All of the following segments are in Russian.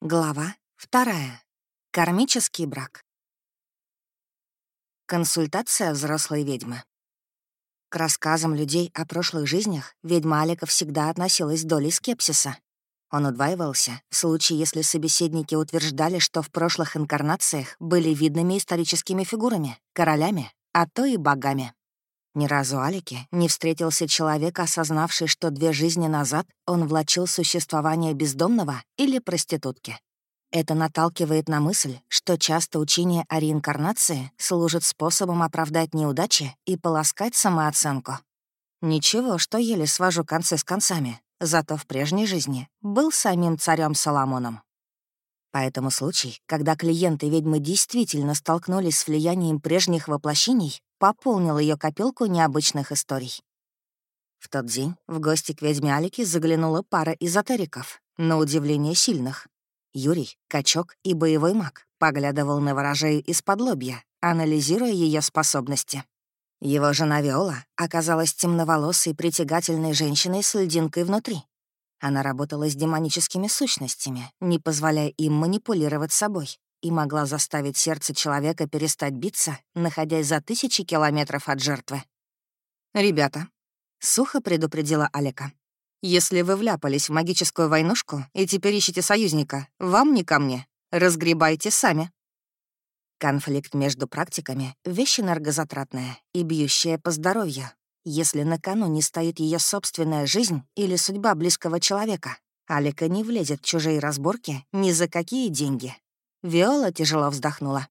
Глава вторая. Кармический брак. Консультация взрослой ведьмы. К рассказам людей о прошлых жизнях ведьма Алика всегда относилась с долей скепсиса. Он удваивался в случае, если собеседники утверждали, что в прошлых инкарнациях были видными историческими фигурами, королями, а то и богами. Ни разу Алике не встретился человек, осознавший, что две жизни назад он влачил существование бездомного или проститутки. Это наталкивает на мысль, что часто учение о реинкарнации служит способом оправдать неудачи и полоскать самооценку. Ничего, что еле свожу концы с концами, зато в прежней жизни был самим царем Соломоном. Поэтому случай, когда клиенты ведьмы действительно столкнулись с влиянием прежних воплощений, пополнил ее копилку необычных историй. В тот день в гости к ведьме Алике заглянула пара эзотериков, на удивление сильных. Юрий, качок и боевой маг, поглядывал на ворожею из-под лобья, анализируя ее способности. Его жена Виола оказалась темноволосой притягательной женщиной с льдинкой внутри. Она работала с демоническими сущностями, не позволяя им манипулировать собой, и могла заставить сердце человека перестать биться, находясь за тысячи километров от жертвы. «Ребята», — сухо предупредила Алика, «если вы вляпались в магическую войнушку и теперь ищете союзника, вам не ко мне. Разгребайте сами». Конфликт между практиками — вещь энергозатратная и бьющая по здоровью. Если на кону не стоит ее собственная жизнь или судьба близкого человека, Алика не влезет в чужие разборки ни за какие деньги. Виола тяжело вздохнула.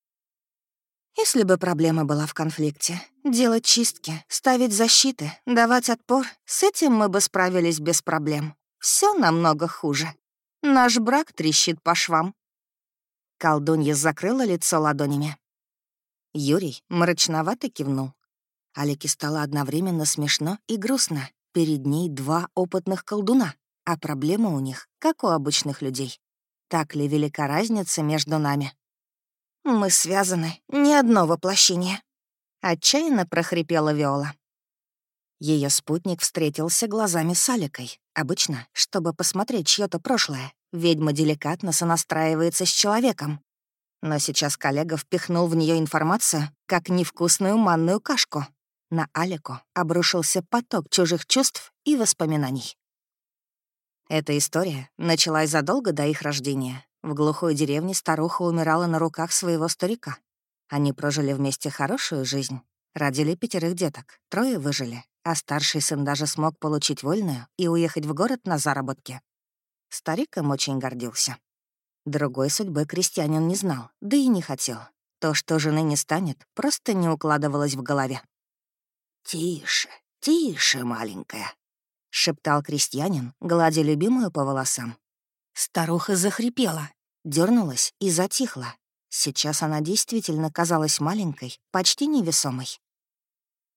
Если бы проблема была в конфликте, делать чистки, ставить защиты, давать отпор, с этим мы бы справились без проблем. Все намного хуже. Наш брак трещит по швам. Колдунья закрыла лицо ладонями. Юрий мрачновато кивнул. Алике стало одновременно смешно и грустно. Перед ней два опытных колдуна, а проблема у них, как у обычных людей. Так ли велика разница между нами? «Мы связаны, ни одно воплощение», — отчаянно прохрипела Виола. Ее спутник встретился глазами с Аликой. Обычно, чтобы посмотреть чье то прошлое, ведьма деликатно сонастраивается с человеком. Но сейчас коллега впихнул в нее информацию, как невкусную манную кашку. На Алику обрушился поток чужих чувств и воспоминаний. Эта история началась задолго до их рождения. В глухой деревне старуха умирала на руках своего старика. Они прожили вместе хорошую жизнь. Родили пятерых деток, трое выжили, а старший сын даже смог получить вольную и уехать в город на заработки. Старик им очень гордился. Другой судьбы крестьянин не знал, да и не хотел. То, что жены не станет, просто не укладывалось в голове. «Тише, тише, маленькая», — шептал крестьянин, гладя любимую по волосам. Старуха захрипела, дернулась и затихла. Сейчас она действительно казалась маленькой, почти невесомой.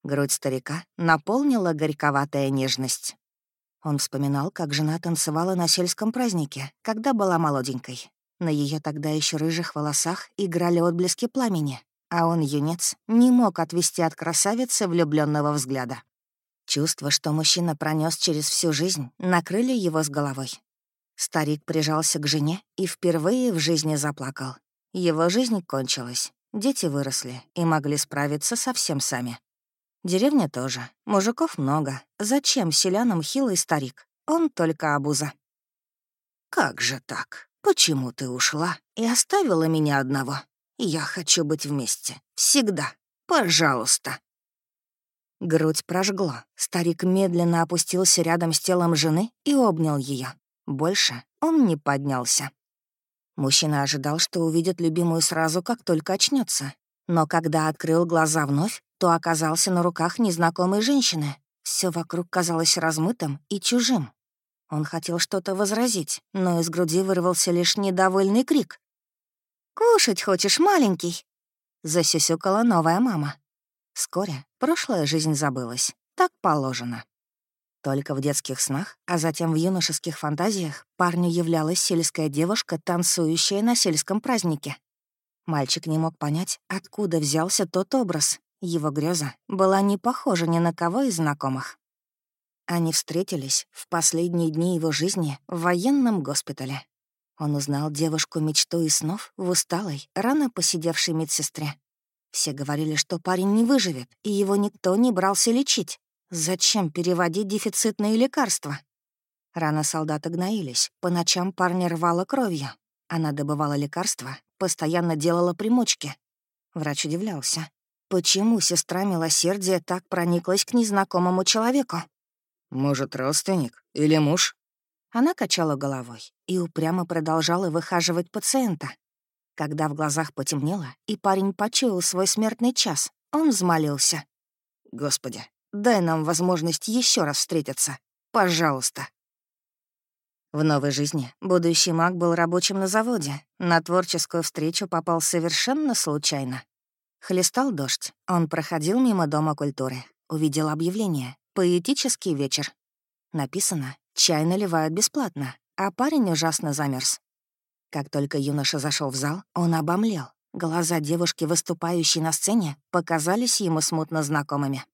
Грудь старика наполнила горьковатая нежность. Он вспоминал, как жена танцевала на сельском празднике, когда была молоденькой. На ее тогда еще рыжих волосах играли отблески пламени, а он, юнец, не мог отвести от красавицы влюбленного взгляда. Чувство, что мужчина пронес через всю жизнь, накрыли его с головой. Старик прижался к жене и впервые в жизни заплакал. Его жизнь кончилась. Дети выросли и могли справиться совсем сами. Деревня тоже. Мужиков много. Зачем селянам хилый старик? Он только обуза. «Как же так? Почему ты ушла и оставила меня одного? Я хочу быть вместе. Всегда. Пожалуйста». Грудь прожгло. Старик медленно опустился рядом с телом жены и обнял ее. Больше он не поднялся. Мужчина ожидал, что увидит любимую сразу, как только очнется. Но когда открыл глаза вновь, то оказался на руках незнакомой женщины. Все вокруг казалось размытым и чужим. Он хотел что-то возразить, но из груди вырвался лишь недовольный крик. «Кушать хочешь, маленький?» — засюсюкала новая мама. Вскоре прошлая жизнь забылась. Так положено. Только в детских снах, а затем в юношеских фантазиях парню являлась сельская девушка, танцующая на сельском празднике. Мальчик не мог понять, откуда взялся тот образ. Его греза была не похожа ни на кого из знакомых. Они встретились в последние дни его жизни в военном госпитале. Он узнал девушку мечту и снов в усталой, рано посидевшей медсестре. Все говорили, что парень не выживет, и его никто не брался лечить. Зачем переводить дефицитные лекарства? Раны солдата гноились, по ночам парня рвало кровью. Она добывала лекарства, постоянно делала примочки. Врач удивлялся. Почему сестра милосердия так прониклась к незнакомому человеку? «Может, родственник или муж?» Она качала головой и упрямо продолжала выхаживать пациента. Когда в глазах потемнело, и парень почуял свой смертный час, он взмолился. «Господи, дай нам возможность еще раз встретиться. Пожалуйста». В новой жизни будущий маг был рабочим на заводе. На творческую встречу попал совершенно случайно. Хлестал дождь. Он проходил мимо Дома культуры. Увидел объявление «Поэтический вечер». Написано «Чай наливают бесплатно», а парень ужасно замерз. Как только юноша зашел в зал, он обомлел. Глаза девушки, выступающей на сцене, показались ему смутно знакомыми.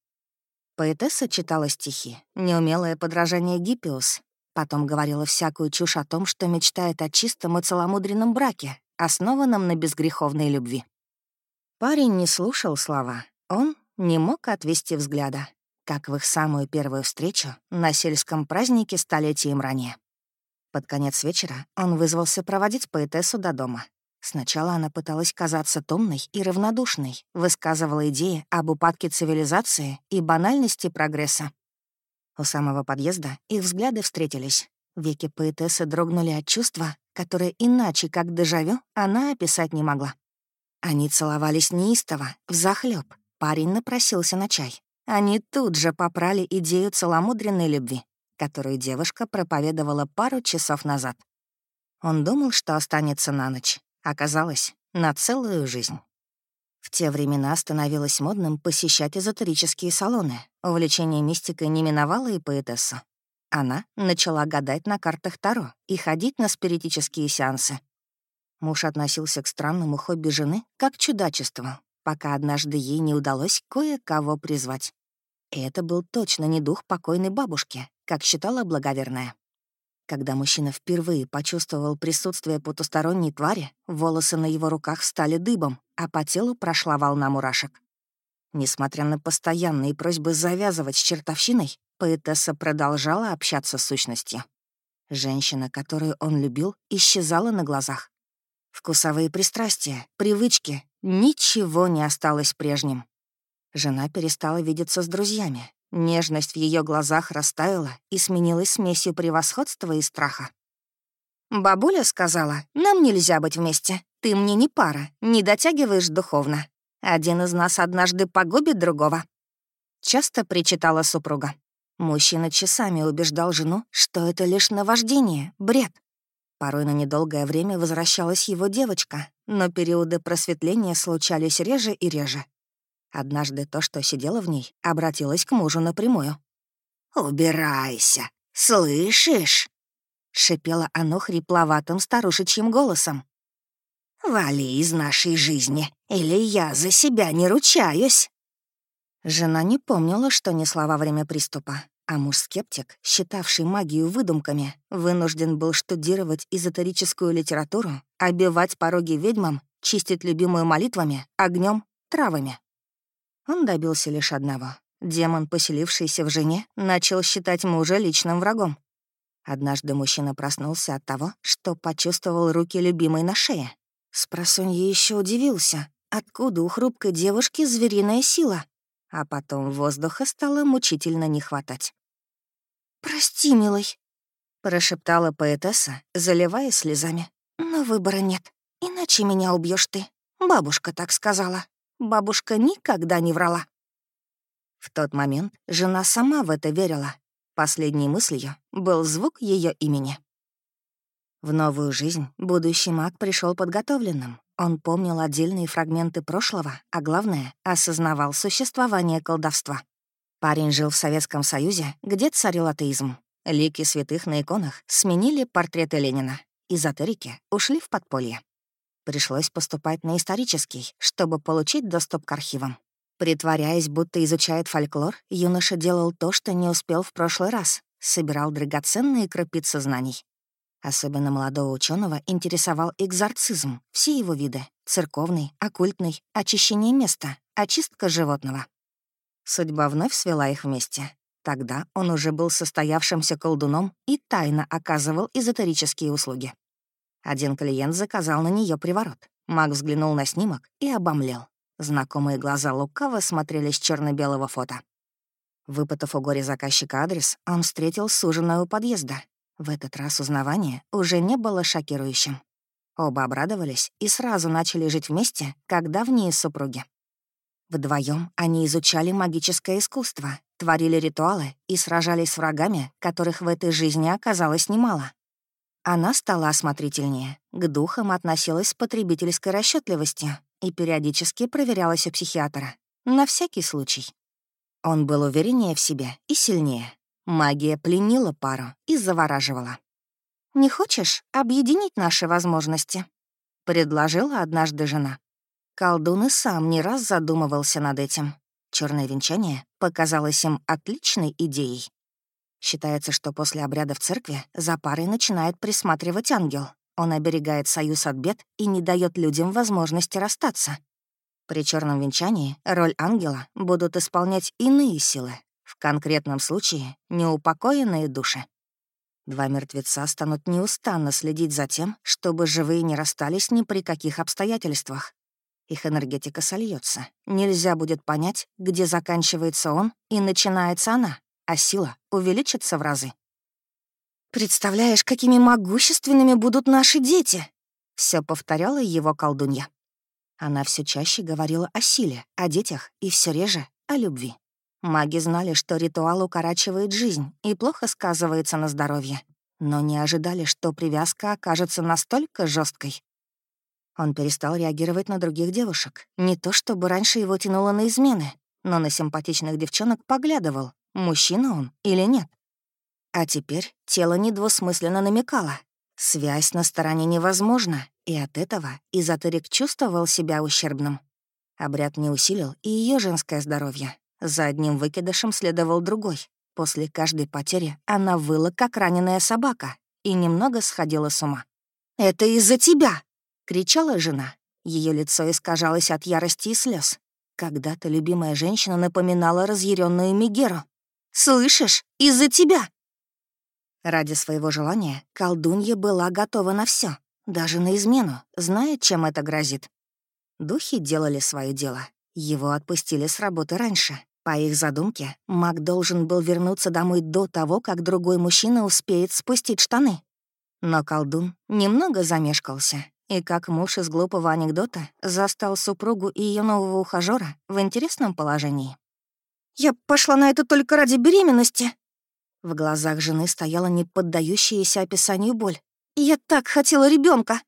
Поэтесса читала стихи, неумелое подражание Гиппиус. Потом говорила всякую чушь о том, что мечтает о чистом и целомудренном браке, основанном на безгреховной любви. Парень не слушал слова. Он не мог отвести взгляда, как в их самую первую встречу на сельском празднике столетием ранее. Под конец вечера он вызвался проводить поэтессу до дома. Сначала она пыталась казаться томной и равнодушной, высказывала идеи об упадке цивилизации и банальности прогресса. У самого подъезда их взгляды встретились. Веки поэтессы дрогнули от чувства, которое иначе, как дежавю, она описать не могла. Они целовались неистово, взахлёб. Парень напросился на чай. Они тут же попрали идею целомудренной любви которую девушка проповедовала пару часов назад. Он думал, что останется на ночь. Оказалось, на целую жизнь. В те времена становилось модным посещать эзотерические салоны. Увлечение мистикой не миновало и поэтессу. Она начала гадать на картах Таро и ходить на спиритические сеансы. Муж относился к странному хобби жены как к чудачеству, пока однажды ей не удалось кое-кого призвать. И это был точно не дух покойной бабушки, как считала благоверная. Когда мужчина впервые почувствовал присутствие потусторонней твари, волосы на его руках стали дыбом, а по телу прошла волна мурашек. Несмотря на постоянные просьбы завязывать с чертовщиной, поэтесса продолжала общаться с сущностью. Женщина, которую он любил, исчезала на глазах. Вкусовые пристрастия, привычки — ничего не осталось прежним. Жена перестала видеться с друзьями, Нежность в ее глазах растаяла и сменилась смесью превосходства и страха. «Бабуля сказала, нам нельзя быть вместе. Ты мне не пара, не дотягиваешь духовно. Один из нас однажды погубит другого». Часто причитала супруга. Мужчина часами убеждал жену, что это лишь наваждение, бред. Порой на недолгое время возвращалась его девочка, но периоды просветления случались реже и реже. Однажды то, что сидело в ней, обратилось к мужу напрямую. «Убирайся, слышишь?» — шипело оно хрипловатым старушечьим голосом. «Вали из нашей жизни, или я за себя не ручаюсь!» Жена не помнила, что несла во время приступа, а муж-скептик, считавший магию выдумками, вынужден был штудировать эзотерическую литературу, обивать пороги ведьмам, чистить любимую молитвами, огнем, травами. Он добился лишь одного. Демон, поселившийся в жене, начал считать мужа личным врагом. Однажды мужчина проснулся от того, что почувствовал руки любимой на шее. Спросонья еще удивился, откуда у хрупкой девушки звериная сила. А потом воздуха стало мучительно не хватать. «Прости, милый», — прошептала поэтесса, заливая слезами. «Но выбора нет, иначе меня убьешь ты. Бабушка так сказала». Бабушка никогда не врала. В тот момент жена сама в это верила. Последней мыслью был звук ее имени. В новую жизнь будущий маг пришел подготовленным. Он помнил отдельные фрагменты прошлого, а главное — осознавал существование колдовства. Парень жил в Советском Союзе, где царил атеизм. Лики святых на иконах сменили портреты Ленина. Эзотерики ушли в подполье. Пришлось поступать на исторический, чтобы получить доступ к архивам. Притворяясь, будто изучает фольклор, юноша делал то, что не успел в прошлый раз. Собирал драгоценные крупицы знаний. Особенно молодого ученого интересовал экзорцизм, все его виды — церковный, оккультный, очищение места, очистка животного. Судьба вновь свела их вместе. Тогда он уже был состоявшимся колдуном и тайно оказывал эзотерические услуги. Один клиент заказал на нее приворот. Маг взглянул на снимок и обомлел. Знакомые глаза лукаво смотрели с черно белого фото. Выпытав у горе заказчика адрес, он встретил суженую у подъезда. В этот раз узнавание уже не было шокирующим. Оба обрадовались и сразу начали жить вместе, как давние супруги. Вдвоем они изучали магическое искусство, творили ритуалы и сражались с врагами, которых в этой жизни оказалось немало. Она стала осмотрительнее, к духам относилась с потребительской расчетливостью и периодически проверялась у психиатра. На всякий случай. Он был увереннее в себе и сильнее. Магия пленила пару и завораживала. «Не хочешь объединить наши возможности?» — предложила однажды жена. Колдун и сам не раз задумывался над этим. Черное венчание показалось им отличной идеей. Считается, что после обряда в церкви за парой начинает присматривать ангел. Он оберегает союз от бед и не дает людям возможности расстаться. При черном венчании роль ангела будут исполнять иные силы, в конкретном случае — неупокоенные души. Два мертвеца станут неустанно следить за тем, чтобы живые не расстались ни при каких обстоятельствах. Их энергетика сольется. Нельзя будет понять, где заканчивается он и начинается она, а сила увеличится в разы. «Представляешь, какими могущественными будут наши дети!» Все повторяла его колдунья. Она все чаще говорила о силе, о детях и все реже о любви. Маги знали, что ритуал укорачивает жизнь и плохо сказывается на здоровье, но не ожидали, что привязка окажется настолько жесткой, он перестал реагировать на других девушек. Не то чтобы раньше его тянуло на измены, но на симпатичных девчонок поглядывал, мужчина он или нет. А теперь тело недвусмысленно намекало. Связь на стороне невозможна, и от этого эзотерик чувствовал себя ущербным. Обряд не усилил и ее женское здоровье. За одним выкидышем следовал другой. После каждой потери она выла, как раненая собака, и немного сходила с ума. «Это из-за тебя!» кричала жена. Ее лицо искажалось от ярости и слез. Когда-то любимая женщина напоминала разъяренную Мегеру. «Слышишь? Из-за тебя!» Ради своего желания колдунья была готова на все, даже на измену, зная, чем это грозит. Духи делали свое дело. Его отпустили с работы раньше. По их задумке, маг должен был вернуться домой до того, как другой мужчина успеет спустить штаны. Но колдун немного замешкался и как муж из глупого анекдота застал супругу и ее нового ухажера в интересном положении. «Я пошла на это только ради беременности!» В глазах жены стояла неподдающаяся описанию боль. «Я так хотела ребенка.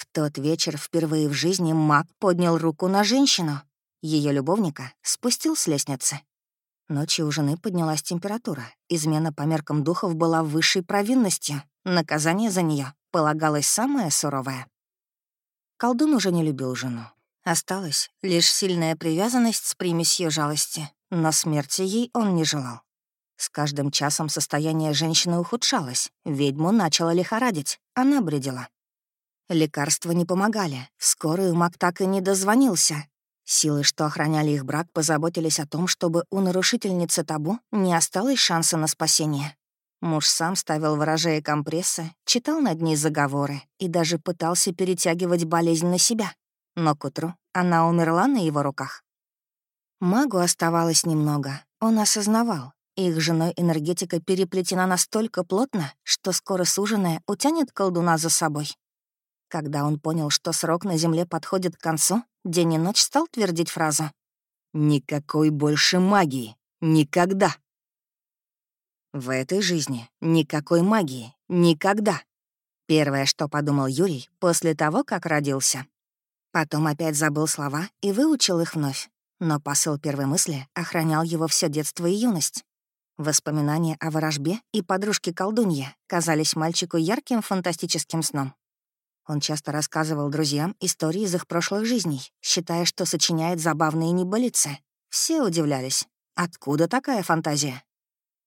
В тот вечер впервые в жизни маг поднял руку на женщину. Ее любовника спустил с лестницы. Ночью у жены поднялась температура. Измена по меркам духов была высшей провинностью. Наказание за нее полагалось самое суровое. Колдун уже не любил жену. Осталась лишь сильная привязанность с примесью жалости, но смерти ей он не желал. С каждым часом состояние женщины ухудшалось, ведьму начала лихорадить, она бредила. Лекарства не помогали, в скорую маг так и не дозвонился. Силы, что охраняли их брак, позаботились о том, чтобы у нарушительницы табу не осталось шанса на спасение. Муж сам ставил ворожеи компрессы, читал над ней заговоры и даже пытался перетягивать болезнь на себя. Но к утру она умерла на его руках. Магу оставалось немного. Он осознавал, их женой энергетика переплетена настолько плотно, что скоро суженая утянет колдуна за собой. Когда он понял, что срок на Земле подходит к концу, день и ночь стал твердить фразу «Никакой больше магии. Никогда». В этой жизни никакой магии. Никогда. Первое, что подумал Юрий после того, как родился. Потом опять забыл слова и выучил их вновь. Но посыл первой мысли охранял его все детство и юность. Воспоминания о ворожбе и подружке-колдунье казались мальчику ярким фантастическим сном. Он часто рассказывал друзьям истории из их прошлых жизней, считая, что сочиняет забавные небылицы. Все удивлялись. Откуда такая фантазия?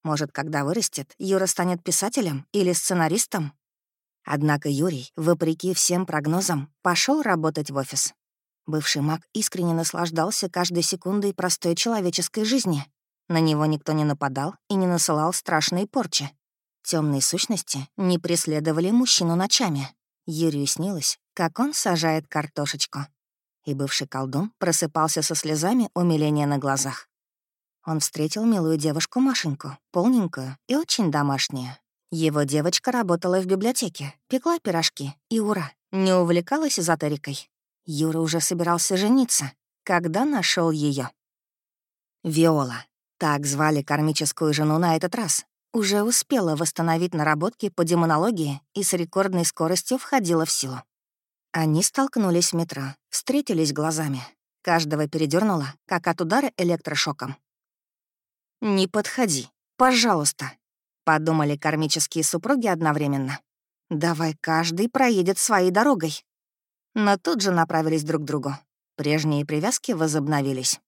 Может, когда вырастет, Юра станет писателем или сценаристом? Однако Юрий, вопреки всем прогнозам, пошел работать в офис. Бывший маг искренне наслаждался каждой секундой простой человеческой жизни. На него никто не нападал и не насылал страшные порчи. Темные сущности не преследовали мужчину ночами. Юрию снилось, как он сажает картошечку. И бывший колдун просыпался со слезами умиления на глазах. Он встретил милую девушку Машеньку, полненькую и очень домашнюю. Его девочка работала в библиотеке, пекла пирожки и, ура, не увлекалась эзотерикой. Юра уже собирался жениться, когда нашел ее. Виола, так звали кармическую жену на этот раз, уже успела восстановить наработки по демонологии и с рекордной скоростью входила в силу. Они столкнулись в метро, встретились глазами. Каждого передернуло, как от удара электрошоком. «Не подходи, пожалуйста», — подумали кармические супруги одновременно. «Давай каждый проедет своей дорогой». Но тут же направились друг к другу. Прежние привязки возобновились.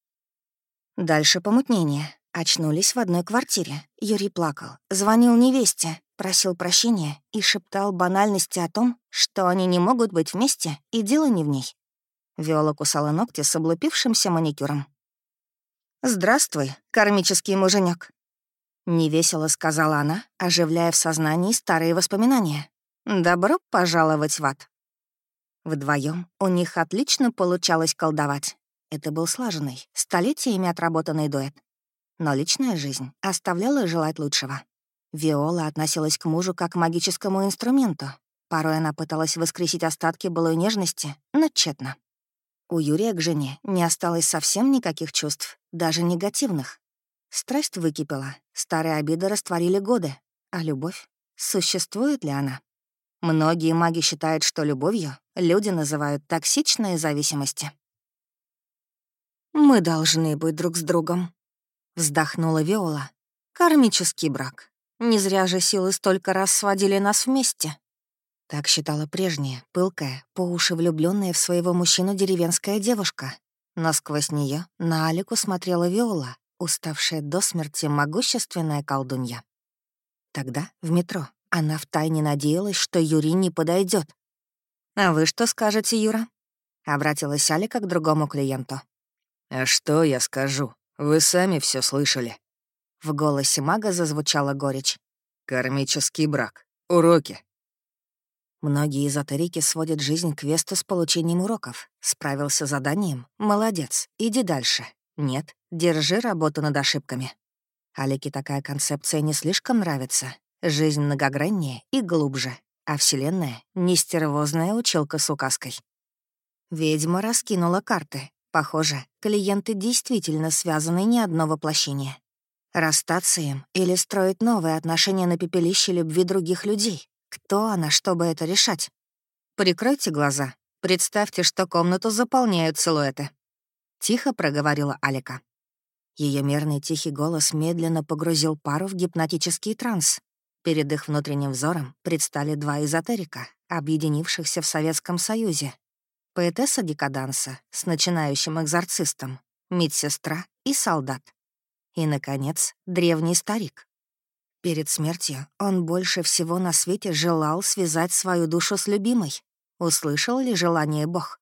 Дальше помутнение. Очнулись в одной квартире. Юрий плакал, звонил невесте, просил прощения и шептал банальности о том, что они не могут быть вместе, и дело не в ней. Виола кусала ногти с облупившимся маникюром. «Здравствуй, кармический муженек, невесело сказала она, оживляя в сознании старые воспоминания. «Добро пожаловать в ад». Вдвоем у них отлично получалось колдовать. Это был слаженный, столетиями отработанный дуэт. Но личная жизнь оставляла желать лучшего. Виола относилась к мужу как к магическому инструменту. Порой она пыталась воскресить остатки былой нежности, но тщетно. У Юрия к жене не осталось совсем никаких чувств, даже негативных. Страсть выкипела, старые обиды растворили годы. А любовь? Существует ли она? Многие маги считают, что любовью люди называют токсичные зависимости. «Мы должны быть друг с другом», — вздохнула Виола. «Кармический брак. Не зря же силы столько раз сводили нас вместе». Так считала прежняя, пылкая, по уши влюбленная в своего мужчину деревенская девушка. Но сквозь нее на Алику смотрела Виола, уставшая до смерти могущественная колдунья. Тогда, в метро, она втайне надеялась, что Юрий не подойдет. «А вы что скажете, Юра?» — обратилась Алика к другому клиенту. «А что я скажу? Вы сами все слышали». В голосе мага зазвучала горечь. «Кармический брак. Уроки. Многие эзотерики сводят жизнь к квесту с получением уроков. Справился с заданием — молодец, иди дальше. Нет, держи работу над ошибками. Алике такая концепция не слишком нравится. Жизнь многограннее и глубже, а Вселенная — не стервозная училка с указкой. Ведьма раскинула карты. Похоже, клиенты действительно связаны не одно воплощение. Расстаться им или строить новые отношения на пепелище любви других людей, кто она, чтобы это решать? Прикройте глаза. Представьте, что комнату заполняют силуэты. Тихо проговорила Алика. Ее мерный тихий голос медленно погрузил пару в гипнотический транс. Перед их внутренним взором предстали два эзотерика, объединившихся в Советском Союзе. Поэтесса декаданса с начинающим экзорцистом, медсестра и солдат. И, наконец, древний старик, Перед смертью он больше всего на свете желал связать свою душу с любимой. Услышал ли желание Бог?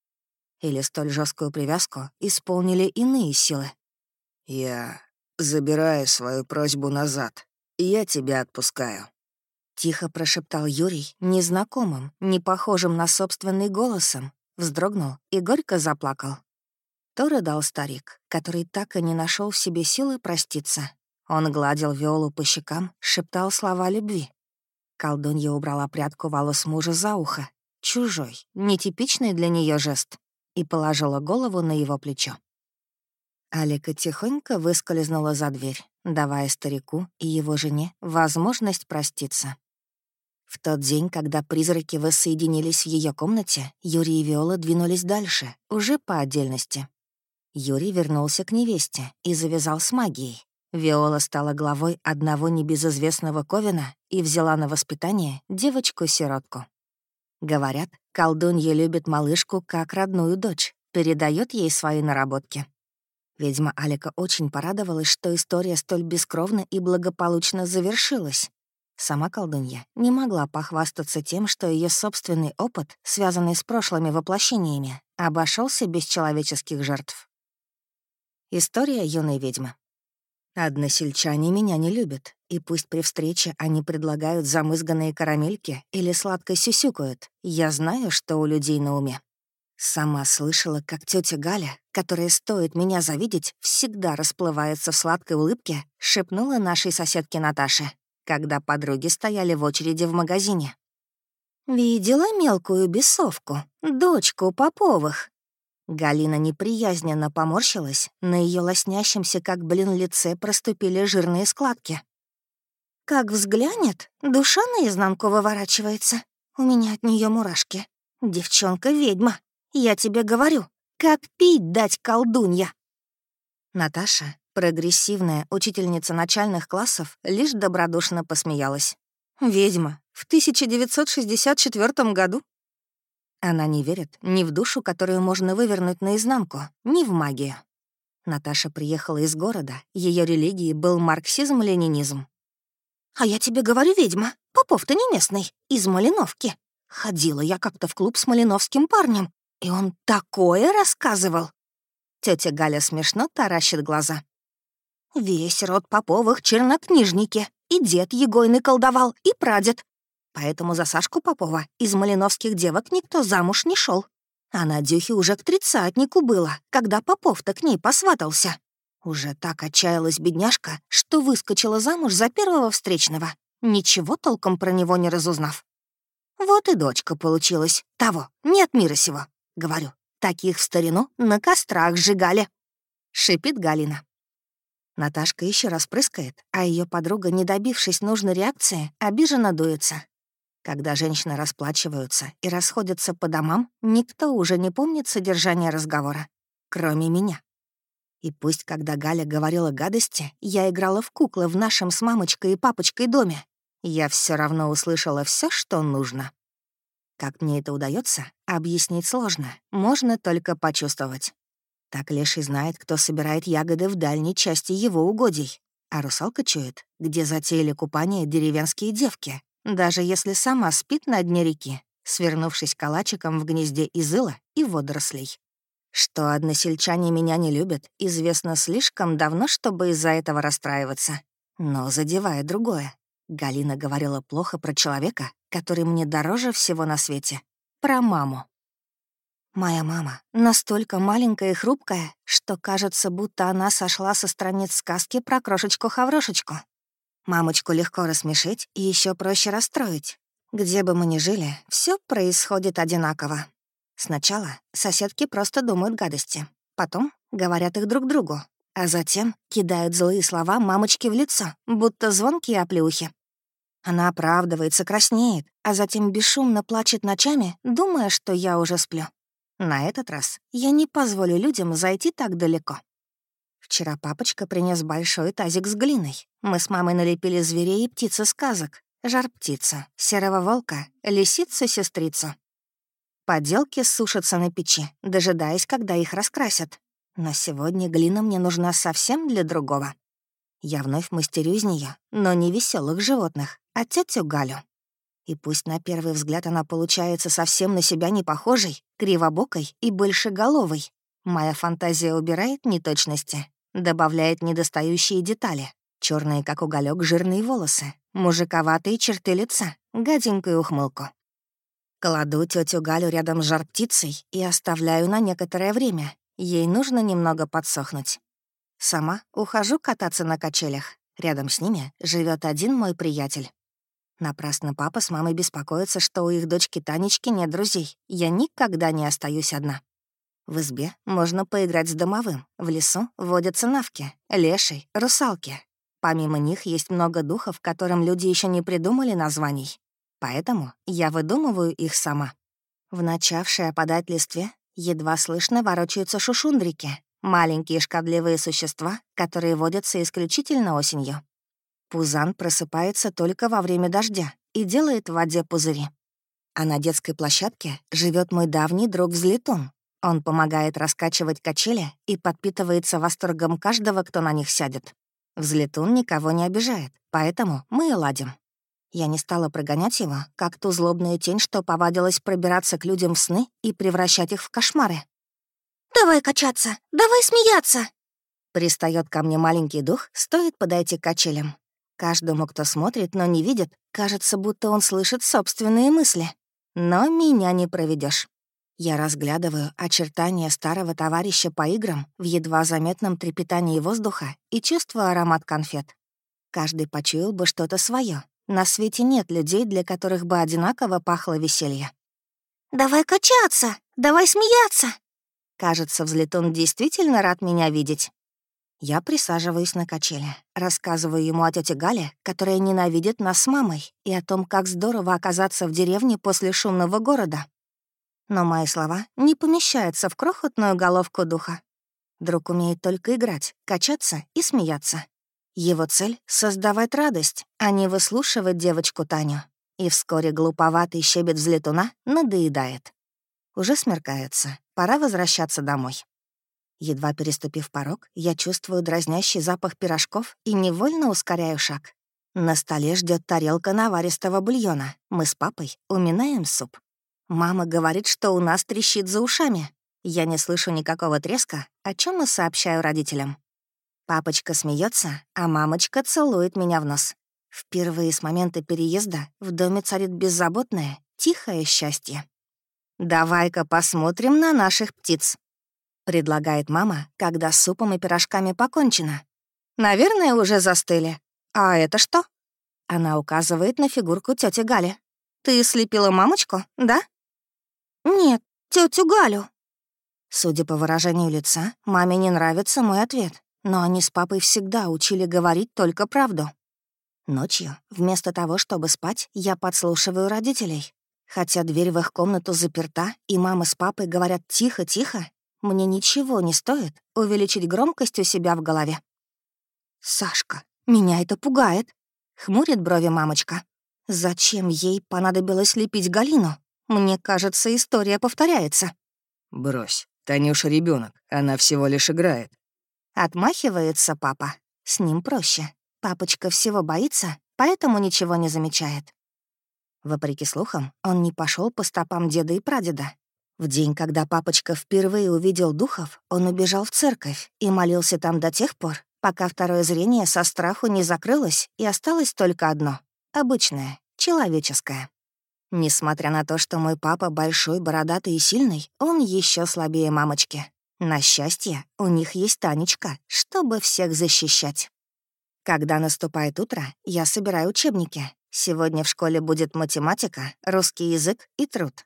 Или столь жесткую привязку исполнили иные силы? «Я забираю свою просьбу назад. Я тебя отпускаю», — тихо прошептал Юрий, незнакомым, не похожим на собственный голосом, вздрогнул и горько заплакал. То рыдал старик, который так и не нашел в себе силы проститься. Он гладил Виолу по щекам, шептал слова любви. Колдунья убрала прядку волос мужа за ухо, чужой, нетипичный для нее жест, и положила голову на его плечо. Алика тихонько выскользнула за дверь, давая старику и его жене возможность проститься. В тот день, когда призраки воссоединились в ее комнате, Юрий и Виола двинулись дальше, уже по отдельности. Юрий вернулся к невесте и завязал с магией, Виола стала главой одного небезызвестного Ковина и взяла на воспитание девочку-сиротку. Говорят, колдунья любит малышку как родную дочь, передает ей свои наработки. Ведьма Алика очень порадовалась, что история столь бескровно и благополучно завершилась. Сама колдунья не могла похвастаться тем, что ее собственный опыт, связанный с прошлыми воплощениями, обошелся без человеческих жертв. История юной ведьмы. Односельчане меня не любят, и пусть при встрече они предлагают замызганные карамельки или сладко сюсюкают, я знаю, что у людей на уме. Сама слышала, как тетя Галя, которая стоит меня завидеть, всегда расплывается в сладкой улыбке, шепнула нашей соседке Наташе, когда подруги стояли в очереди в магазине. «Видела мелкую бесовку, дочку Поповых?» Галина неприязненно поморщилась, на ее лоснящемся, как блин, лице проступили жирные складки. «Как взглянет, душа наизнанку выворачивается. У меня от нее мурашки. Девчонка-ведьма, я тебе говорю, как пить дать колдунья!» Наташа, прогрессивная учительница начальных классов, лишь добродушно посмеялась. «Ведьма, в 1964 году она не верит ни в душу, которую можно вывернуть наизнанку, ни в магию. Наташа приехала из города, ее религией был марксизм-ленинизм. «А я тебе говорю, ведьма, Попов-то не местный, из Малиновки. Ходила я как-то в клуб с малиновским парнем, и он такое рассказывал!» Тетя Галя смешно таращит глаза. «Весь род Поповых чернокнижники, и дед Егойный колдовал, и прадед. Поэтому за Сашку Попова из малиновских девок никто замуж не шел. А Надюхе уже к тридцатнику было, когда Попов-то к ней посватался. Уже так отчаялась бедняжка, что выскочила замуж за первого встречного, ничего толком про него не разузнав. Вот и дочка получилась. Того, нет мира сего. Говорю, таких в старину на кострах сжигали. Шипит Галина. Наташка еще раз прыскает, а ее подруга, не добившись нужной реакции, обиженно дуется. Когда женщины расплачиваются и расходятся по домам, никто уже не помнит содержание разговора, кроме меня. И пусть, когда Галя говорила гадости, я играла в куклы в нашем с мамочкой и папочкой доме, я все равно услышала все, что нужно. Как мне это удается, объяснить сложно, можно только почувствовать. Так Леший знает, кто собирает ягоды в дальней части его угодий, а русалка чует, где затеяли купание деревенские девки, даже если сама спит на дне реки, свернувшись калачиком в гнезде из ила и водорослей. Что односельчане меня не любят, известно слишком давно, чтобы из-за этого расстраиваться. Но задевая другое. Галина говорила плохо про человека, который мне дороже всего на свете. Про маму. Моя мама настолько маленькая и хрупкая, что кажется, будто она сошла со страниц сказки про крошечку-хаврошечку. Мамочку легко рассмешить и еще проще расстроить. Где бы мы ни жили, все происходит одинаково. Сначала соседки просто думают гадости, потом говорят их друг другу, а затем кидают злые слова мамочке в лицо, будто звонкие оплеухи. Она оправдывается, краснеет, а затем бесшумно плачет ночами, думая, что я уже сплю. На этот раз я не позволю людям зайти так далеко. Вчера папочка принес большой тазик с глиной. Мы с мамой налепили зверей и птицы сказок. Жар-птица, серого волка, лисицу-сестрицу. Поделки сушатся на печи, дожидаясь, когда их раскрасят. Но сегодня глина мне нужна совсем для другого. Я вновь мастерю из нее, но не веселых животных, а тетю Галю. И пусть на первый взгляд она получается совсем на себя не похожей, кривобокой и большеголовой, моя фантазия убирает неточности, добавляет недостающие детали. черные как уголек, жирные волосы, мужиковатые черты лица, гаденькую ухмылку. Кладу тетю Галю рядом с жар-птицей и оставляю на некоторое время. Ей нужно немного подсохнуть. Сама ухожу кататься на качелях. Рядом с ними живет один мой приятель. Напрасно папа с мамой беспокоятся, что у их дочки Танечки нет друзей. Я никогда не остаюсь одна. В избе можно поиграть с домовым, в лесу водятся навки, леший, русалки. Помимо них есть много духов, которым люди еще не придумали названий. Поэтому я выдумываю их сама. В начавшей опадать листве едва слышно ворочаются шушундрики, маленькие шкадливые существа, которые водятся исключительно осенью. Пузан просыпается только во время дождя и делает в воде пузыри. А на детской площадке живет мой давний друг Взлетун, он помогает раскачивать качели и подпитывается восторгом каждого, кто на них сядет. Взлетун никого не обижает, поэтому мы и ладим. Я не стала прогонять его, как ту злобную тень, что повадилась пробираться к людям в сны и превращать их в кошмары. «Давай качаться! Давай смеяться!» Пристает ко мне маленький дух, стоит подойти к качелям. Каждому, кто смотрит, но не видит, кажется, будто он слышит собственные мысли. Но меня не проведешь. Я разглядываю очертания старого товарища по играм в едва заметном трепетании воздуха и чувствую аромат конфет. Каждый почуял бы что-то свое, на свете нет людей, для которых бы одинаково пахло веселье. «Давай качаться! Давай смеяться!» Кажется, взлетун действительно рад меня видеть. Я присаживаюсь на качели, рассказываю ему о тете Гале, которая ненавидит нас с мамой, и о том, как здорово оказаться в деревне после шумного города. Но мои слова не помещаются в крохотную головку духа. Друг умеет только играть, качаться и смеяться. Его цель — создавать радость, а не выслушивать девочку Таню. И вскоре глуповатый щебет взлетуна надоедает. Уже смеркается, пора возвращаться домой. Едва переступив порог, я чувствую дразнящий запах пирожков и невольно ускоряю шаг. На столе ждет тарелка наваристого бульона. Мы с папой уминаем суп. Мама говорит, что у нас трещит за ушами. Я не слышу никакого треска, о чем и сообщаю родителям. Папочка смеется, а мамочка целует меня в нос. Впервые с момента переезда в доме царит беззаботное, тихое счастье. «Давай-ка посмотрим на наших птиц», — предлагает мама, когда супом и пирожками покончено. «Наверное, уже застыли. А это что?» Она указывает на фигурку тети Гали. «Ты слепила мамочку, да?» «Нет, тетю Галю». Судя по выражению лица, маме не нравится мой ответ но они с папой всегда учили говорить только правду. Ночью, вместо того, чтобы спать, я подслушиваю родителей. Хотя дверь в их комнату заперта, и мама с папой говорят «тихо-тихо», мне ничего не стоит увеличить громкость у себя в голове. «Сашка, меня это пугает», — хмурит брови мамочка. «Зачем ей понадобилось лепить Галину? Мне кажется, история повторяется». «Брось, Танюша ребенок, она всего лишь играет. Отмахивается папа. С ним проще. Папочка всего боится, поэтому ничего не замечает. Вопреки слухам, он не пошел по стопам деда и прадеда. В день, когда папочка впервые увидел духов, он убежал в церковь и молился там до тех пор, пока второе зрение со страху не закрылось и осталось только одно — обычное, человеческое. Несмотря на то, что мой папа большой, бородатый и сильный, он еще слабее мамочки. На счастье, у них есть Танечка, чтобы всех защищать. Когда наступает утро, я собираю учебники. Сегодня в школе будет математика, русский язык и труд.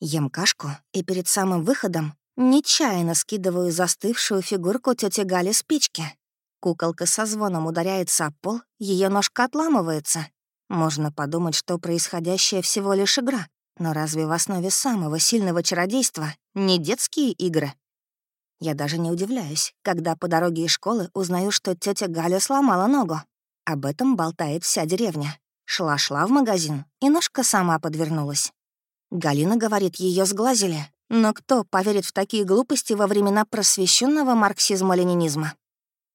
Ем кашку и перед самым выходом нечаянно скидываю застывшую фигурку тети Гали с печки. Куколка со звоном ударяется о пол, ее ножка отламывается. Можно подумать, что происходящее всего лишь игра. Но разве в основе самого сильного чародейства не детские игры? Я даже не удивляюсь, когда по дороге из школы узнаю, что тетя Галя сломала ногу. Об этом болтает вся деревня. Шла-шла в магазин, и ножка сама подвернулась. Галина говорит, ее сглазили. Но кто поверит в такие глупости во времена просвещенного марксизма-ленинизма?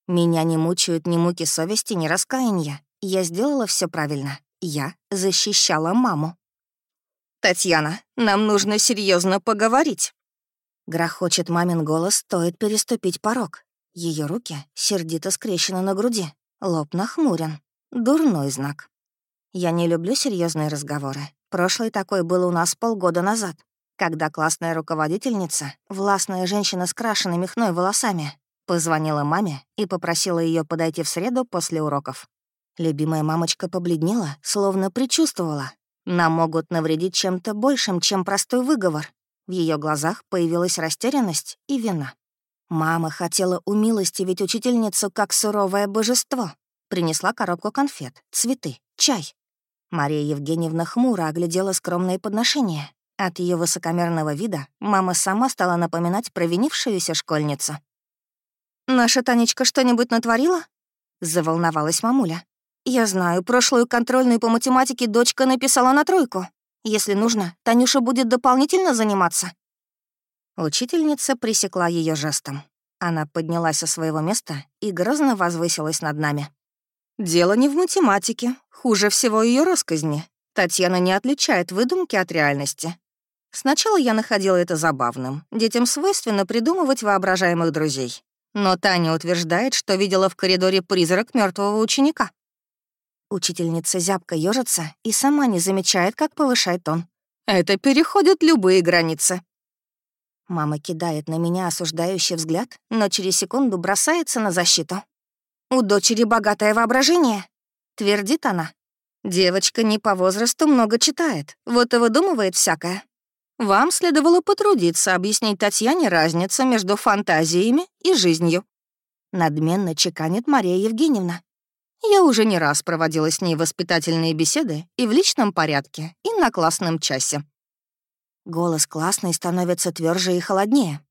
Меня не мучают ни муки совести, ни раскаяния. Я сделала все правильно. Я защищала маму. «Татьяна, нам нужно серьезно поговорить», Грохочет мамин голос, стоит переступить порог. Ее руки сердито скрещены на груди, лоб нахмурен. Дурной знак. Я не люблю серьезные разговоры. Прошлый такой был у нас полгода назад, когда классная руководительница, властная женщина с крашенными хной волосами, позвонила маме и попросила ее подойти в среду после уроков. Любимая мамочка побледнела, словно предчувствовала. Нам могут навредить чем-то большим, чем простой выговор. В ее глазах появилась растерянность и вина. Мама хотела умилостивить учительницу как суровое божество. Принесла коробку конфет, цветы, чай. Мария Евгеньевна хмуро оглядела скромные подношения. От ее высокомерного вида мама сама стала напоминать провинившуюся школьницу. «Наша Танечка что-нибудь натворила?» — заволновалась мамуля. «Я знаю, прошлую контрольную по математике дочка написала на тройку. Если нужно, Танюша будет дополнительно заниматься». Учительница пресекла ее жестом. Она поднялась со своего места и грозно возвысилась над нами. Дело не в математике, хуже всего ее росказни. Татьяна не отличает выдумки от реальности. Сначала я находила это забавным. Детям свойственно придумывать воображаемых друзей. Но Таня утверждает, что видела в коридоре призрак мертвого ученика. Учительница зябко ёжится и сама не замечает, как повышает тон. Это переходит любые границы. Мама кидает на меня осуждающий взгляд, но через секунду бросается на защиту. «У дочери богатое воображение», — твердит она. «Девочка не по возрасту много читает, вот и выдумывает всякое. Вам следовало потрудиться объяснить Татьяне разницу между фантазиями и жизнью». Надменно чеканит Мария Евгеньевна. Я уже не раз проводила с ней воспитательные беседы и в личном порядке, и на классном часе. Голос классный становится тверже и холоднее.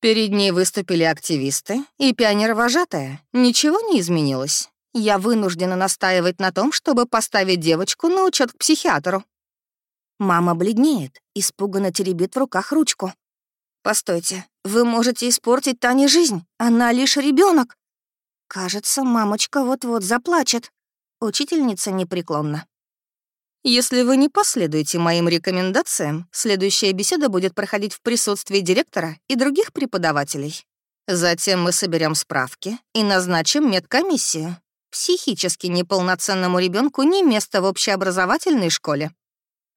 Перед ней выступили активисты и пионер-вожатая. Ничего не изменилось. Я вынуждена настаивать на том, чтобы поставить девочку на учет к психиатру. Мама бледнеет, испуганно теребит в руках ручку. «Постойте, вы можете испортить Тане жизнь, она лишь ребенок. Кажется, мамочка вот-вот заплачет. Учительница непреклонна. Если вы не последуете моим рекомендациям, следующая беседа будет проходить в присутствии директора и других преподавателей. Затем мы соберем справки и назначим медкомиссию. Психически неполноценному ребенку не место в общеобразовательной школе.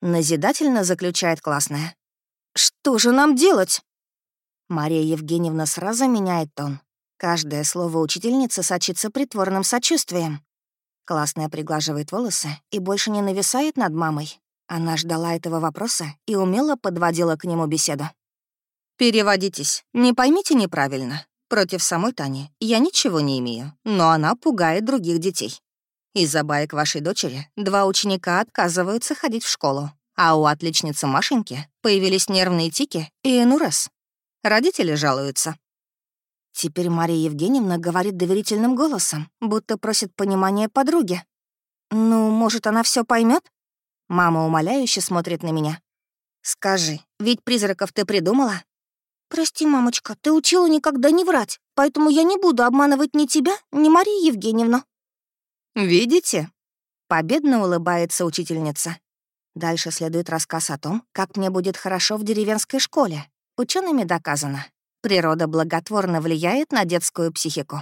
Назидательно заключает классная. Что же нам делать? Мария Евгеньевна сразу меняет тон. Каждое слово учительницы сочится притворным сочувствием. Классная приглаживает волосы и больше не нависает над мамой. Она ждала этого вопроса и умело подводила к нему беседу. «Переводитесь, не поймите неправильно. Против самой Тани я ничего не имею, но она пугает других детей. Из-за баек вашей дочери два ученика отказываются ходить в школу, а у отличницы Машеньки появились нервные тики и энурез. Родители жалуются. Теперь Мария Евгеньевна говорит доверительным голосом, будто просит понимания подруги. «Ну, может, она все поймет? Мама умоляюще смотрит на меня. «Скажи, ведь призраков ты придумала?» «Прости, мамочка, ты учила никогда не врать, поэтому я не буду обманывать ни тебя, ни Марию Евгеньевну». «Видите?» — победно улыбается учительница. Дальше следует рассказ о том, как мне будет хорошо в деревенской школе. Учеными доказано, Природа благотворно влияет на детскую психику.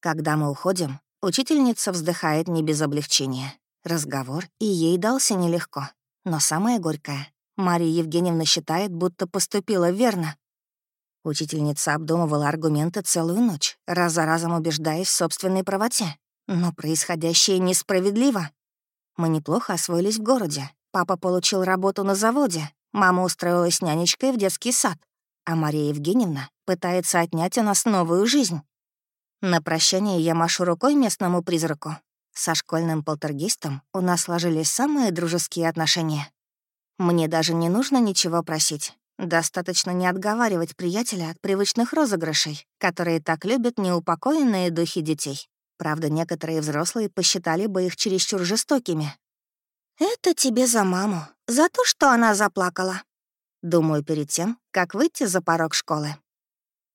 Когда мы уходим, учительница вздыхает не без облегчения. Разговор и ей дался нелегко. Но самое горькое — Мария Евгеньевна считает, будто поступила верно. Учительница обдумывала аргументы целую ночь, раз за разом убеждаясь в собственной правоте. Но происходящее несправедливо. Мы неплохо освоились в городе. Папа получил работу на заводе, Мама устроилась нянечкой в детский сад, а Мария Евгеньевна пытается отнять у нас новую жизнь. На прощание я машу рукой местному призраку. Со школьным полтергейстом у нас сложились самые дружеские отношения. Мне даже не нужно ничего просить. Достаточно не отговаривать приятеля от привычных розыгрышей, которые так любят неупокоенные духи детей. Правда, некоторые взрослые посчитали бы их чересчур жестокими, «Это тебе за маму, за то, что она заплакала». Думаю перед тем, как выйти за порог школы.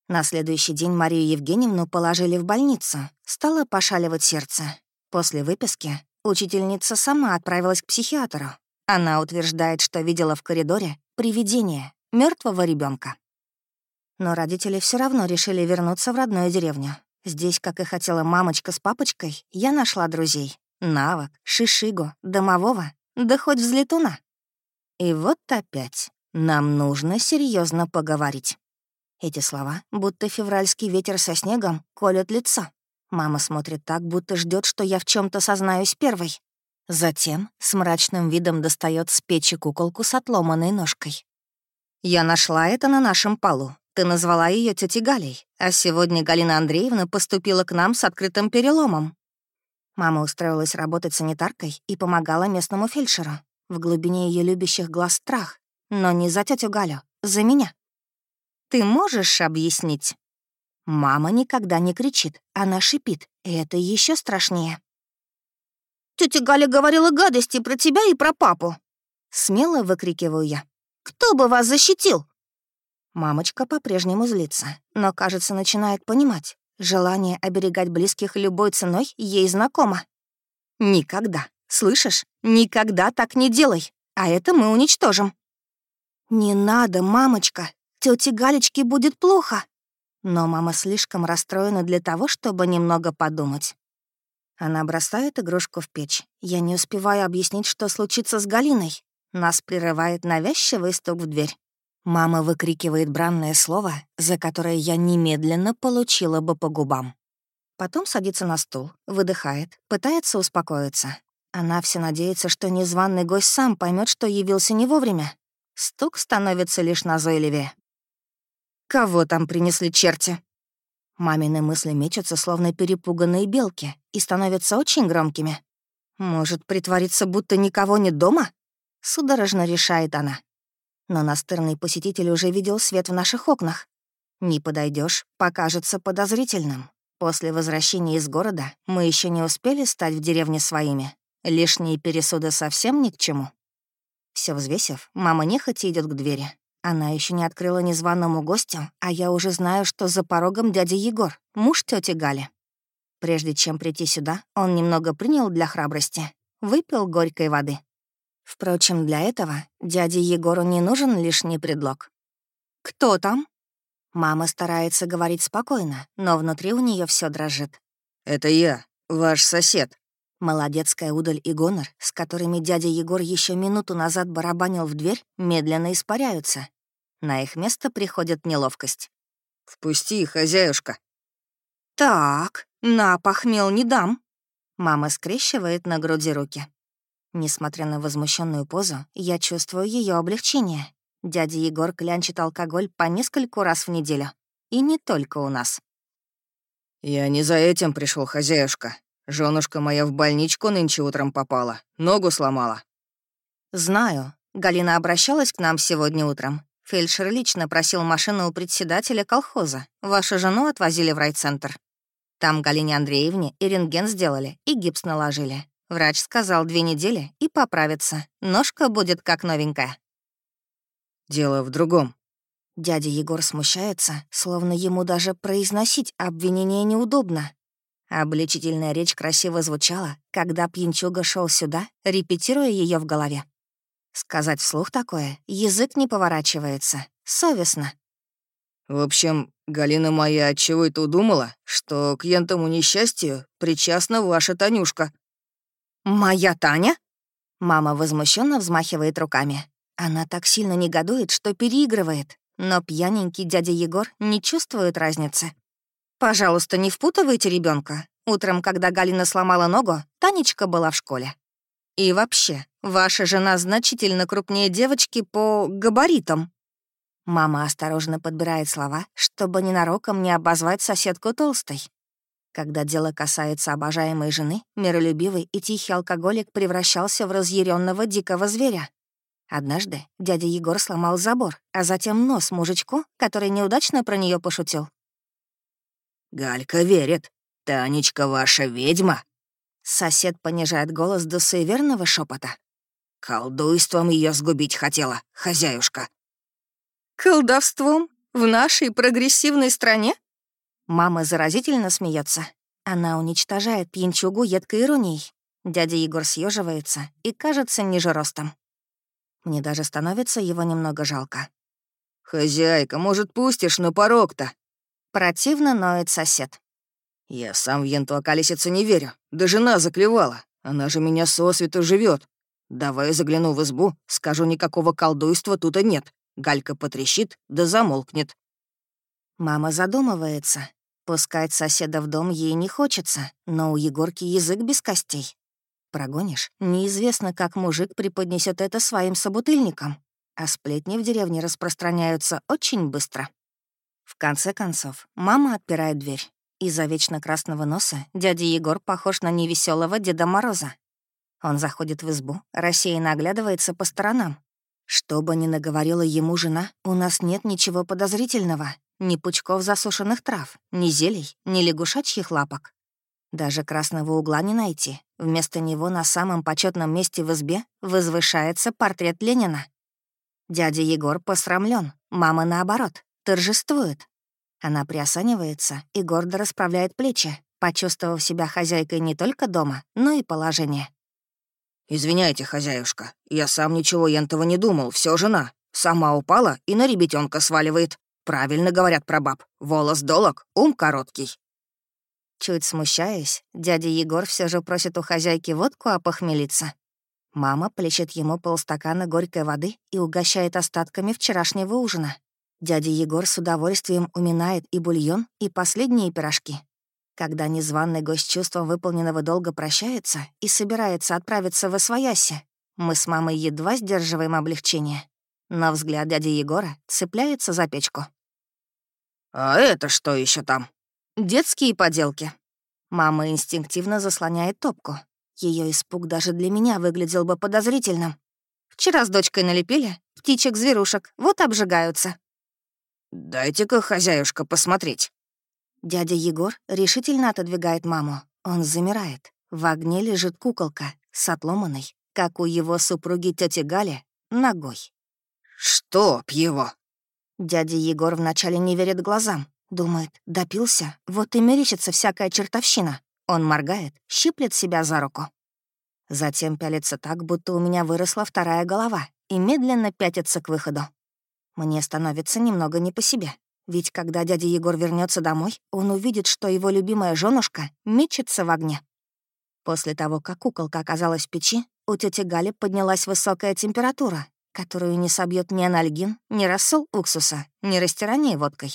На следующий день Марию Евгеньевну положили в больницу. Стало пошаливать сердце. После выписки учительница сама отправилась к психиатру. Она утверждает, что видела в коридоре привидение мертвого ребенка. Но родители все равно решили вернуться в родную деревню. Здесь, как и хотела мамочка с папочкой, я нашла друзей. Навок, Шишигу, Домового, да хоть взлетуна. И вот опять нам нужно серьезно поговорить. Эти слова, будто февральский ветер со снегом, колют лицо. Мама смотрит так, будто ждет, что я в чем то сознаюсь первой. Затем с мрачным видом достает с печи куколку с отломанной ножкой. «Я нашла это на нашем полу. Ты назвала ее тетей Галей, а сегодня Галина Андреевна поступила к нам с открытым переломом. Мама устроилась работать санитаркой и помогала местному фельдшеру. В глубине ее любящих глаз страх. Но не за тетю Галю, за меня. «Ты можешь объяснить?» Мама никогда не кричит, она шипит, и это еще страшнее. Тетя Галя говорила гадости про тебя и про папу. Смело выкрикиваю я. «Кто бы вас защитил?» Мамочка по-прежнему злится, но, кажется, начинает понимать. Желание оберегать близких любой ценой ей знакомо. Никогда, слышишь, никогда так не делай, а это мы уничтожим. Не надо, мамочка, тете Галечке будет плохо. Но мама слишком расстроена для того, чтобы немного подумать. Она бросает игрушку в печь. Я не успеваю объяснить, что случится с Галиной. Нас прерывает навязчивый стук в дверь. Мама выкрикивает бранное слово, за которое я немедленно получила бы по губам. Потом садится на стул, выдыхает, пытается успокоиться. Она все надеется, что незваный гость сам поймет, что явился не вовремя. Стук становится лишь назойливее. «Кого там принесли черти?» Мамины мысли мечутся, словно перепуганные белки, и становятся очень громкими. «Может, притвориться, будто никого нет дома?» Судорожно решает она но настырный посетитель уже видел свет в наших окнах. Не подойдешь, покажется подозрительным. После возвращения из города мы еще не успели стать в деревне своими. Лишние пересуды совсем ни к чему. Все взвесив, мама нехотя идет к двери. Она еще не открыла незваному гостю, а я уже знаю, что за порогом дядя Егор, муж тети Гали. Прежде чем прийти сюда, он немного принял для храбрости, выпил горькой воды. Впрочем, для этого дяде Егору не нужен лишний предлог. «Кто там?» Мама старается говорить спокойно, но внутри у нее все дрожит. «Это я, ваш сосед». Молодецкая удаль и гонор, с которыми дядя Егор еще минуту назад барабанил в дверь, медленно испаряются. На их место приходит неловкость. «Впусти, хозяюшка». «Так, на похмел не дам». Мама скрещивает на груди руки. Несмотря на возмущенную позу, я чувствую ее облегчение. Дядя Егор клянчит алкоголь по нескольку раз в неделю. И не только у нас. «Я не за этим пришел, хозяюшка. Женушка моя в больничку нынче утром попала, ногу сломала». «Знаю. Галина обращалась к нам сегодня утром. Фельдшер лично просил машину у председателя колхоза. Вашу жену отвозили в райцентр. Там Галине Андреевне и рентген сделали, и гипс наложили. Врач сказал две недели и поправится. Ножка будет как новенькая. Дело в другом. Дядя Егор смущается, словно ему даже произносить обвинение неудобно. Обличительная речь красиво звучала, когда пьянчуга шел сюда, репетируя ее в голове. Сказать вслух такое язык не поворачивается. Совестно. В общем, Галина моя отчего это удумала, что к ентому несчастью причастна ваша Танюшка. «Моя Таня?» Мама возмущенно взмахивает руками. Она так сильно негодует, что переигрывает, но пьяненький дядя Егор не чувствует разницы. «Пожалуйста, не впутывайте ребенка. Утром, когда Галина сломала ногу, Танечка была в школе. И вообще, ваша жена значительно крупнее девочки по габаритам». Мама осторожно подбирает слова, чтобы ненароком не обозвать соседку толстой. Когда дело касается обожаемой жены, миролюбивый и тихий алкоголик превращался в разъяренного дикого зверя. Однажды дядя Егор сломал забор, а затем нос мужичку, который неудачно про нее пошутил. «Галька верит. Танечка ваша ведьма». Сосед понижает голос до суеверного шепота. «Колдуйством ее сгубить хотела, хозяюшка». «Колдовством? В нашей прогрессивной стране?» Мама заразительно смеется. Она уничтожает пьянчугу едкой иронией. Дядя Егор съеживается и кажется ниже ростом. Мне даже становится его немного жалко. «Хозяйка, может, пустишь на порог-то?» Противно ноет сосед. «Я сам в енту околесицу не верю. Да жена заклевала. Она же меня сосвету живет. Давай загляну в избу, скажу, никакого колдуйства тут и нет. Галька потрещит, да замолкнет. Мама задумывается. Пускать соседа в дом ей не хочется, но у Егорки язык без костей. Прогонишь, неизвестно, как мужик преподнесет это своим собутыльникам, а сплетни в деревне распространяются очень быстро. В конце концов, мама отпирает дверь. Из-за вечно красного носа дядя Егор похож на невеселого Деда Мороза. Он заходит в избу, рассеянно оглядывается по сторонам. Что бы ни наговорила ему жена, у нас нет ничего подозрительного, ни пучков засушенных трав, ни зелий, ни лягушачьих лапок. Даже красного угла не найти. Вместо него на самом почетном месте в избе возвышается портрет Ленина. Дядя Егор посрамлен, мама наоборот, торжествует. Она приосанивается и гордо расправляет плечи, почувствовав себя хозяйкой не только дома, но и положения. «Извиняйте, хозяюшка, я сам ничего ентого не думал, все жена. Сама упала и на ребятенка сваливает. Правильно говорят про баб. Волос долог, ум короткий». Чуть смущаясь, дядя Егор все же просит у хозяйки водку опохмелиться. Мама плещет ему полстакана горькой воды и угощает остатками вчерашнего ужина. Дядя Егор с удовольствием уминает и бульон, и последние пирожки. Когда незваный гость чувством выполненного долга прощается и собирается отправиться в Освояси, мы с мамой едва сдерживаем облегчение. Но взгляд дяди Егора цепляется за печку. «А это что еще там?» «Детские поделки». Мама инстинктивно заслоняет топку. Ее испуг даже для меня выглядел бы подозрительным. Вчера с дочкой налепили птичек-зверушек, вот обжигаются. «Дайте-ка, хозяюшка, посмотреть». Дядя Егор решительно отодвигает маму. Он замирает. В огне лежит куколка с отломанной, как у его супруги тети Гали, ногой. «Чтоб его!» Дядя Егор вначале не верит глазам. Думает, допился, вот и мерещится всякая чертовщина. Он моргает, щиплет себя за руку. Затем пялится так, будто у меня выросла вторая голова, и медленно пятится к выходу. Мне становится немного не по себе. Ведь когда дядя Егор вернется домой, он увидит, что его любимая женушка мечется в огне. После того, как куколка оказалась в печи, у тети Гали поднялась высокая температура, которую не собьет ни анальгин, ни рассол уксуса, ни растирание водкой.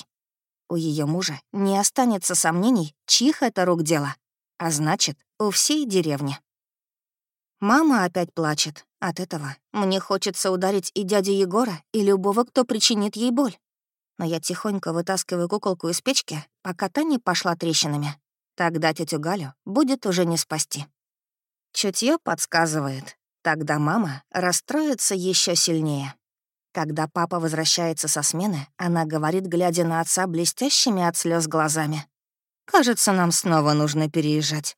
У ее мужа не останется сомнений, чьих это рук дело, а значит, у всей деревни. Мама опять плачет. От этого мне хочется ударить и дядю Егора, и любого, кто причинит ей боль но я тихонько вытаскиваю куколку из печки, пока та не пошла трещинами. Тогда тетю Галю будет уже не спасти. Чутье подсказывает. Тогда мама расстроится еще сильнее. Когда папа возвращается со смены, она говорит, глядя на отца блестящими от слез глазами. «Кажется, нам снова нужно переезжать».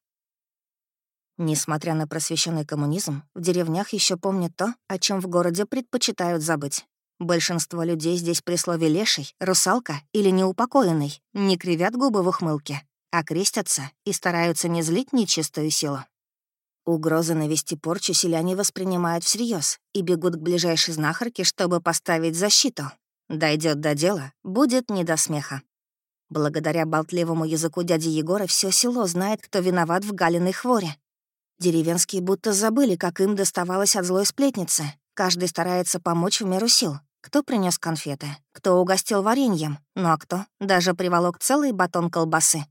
Несмотря на просвещенный коммунизм, в деревнях еще помнят то, о чем в городе предпочитают забыть. Большинство людей здесь при слове «леший», «русалка» или «неупокоенный» не кривят губы в ухмылке, а крестятся и стараются не злить нечистую силу. Угрозы навести порчу селяне воспринимают всерьез и бегут к ближайшей знахарке, чтобы поставить защиту. Дойдет до дела, будет не до смеха. Благодаря болтливому языку дяди Егора все село знает, кто виноват в Галиной хворе. Деревенские будто забыли, как им доставалось от злой сплетницы. Каждый старается помочь в меру сил, кто принес конфеты, кто угостил вареньем, ну а кто даже приволок целый батон колбасы.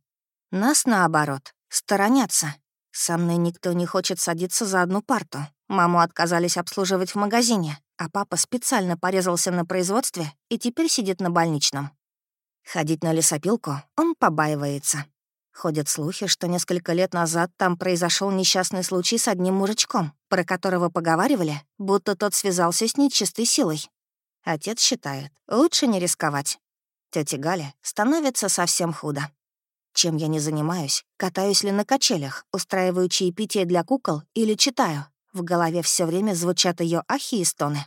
Нас, наоборот, сторонятся. Со мной никто не хочет садиться за одну парту. Маму отказались обслуживать в магазине, а папа специально порезался на производстве и теперь сидит на больничном. Ходить на лесопилку он побаивается. Ходят слухи, что несколько лет назад там произошел несчастный случай с одним мужичком, про которого поговаривали, будто тот связался с нечистой силой. Отец считает, лучше не рисковать. Тёте Галя становится совсем худо. Чем я не занимаюсь, катаюсь ли на качелях, устраиваю чаепитие для кукол или читаю. В голове все время звучат ее ахи и стоны.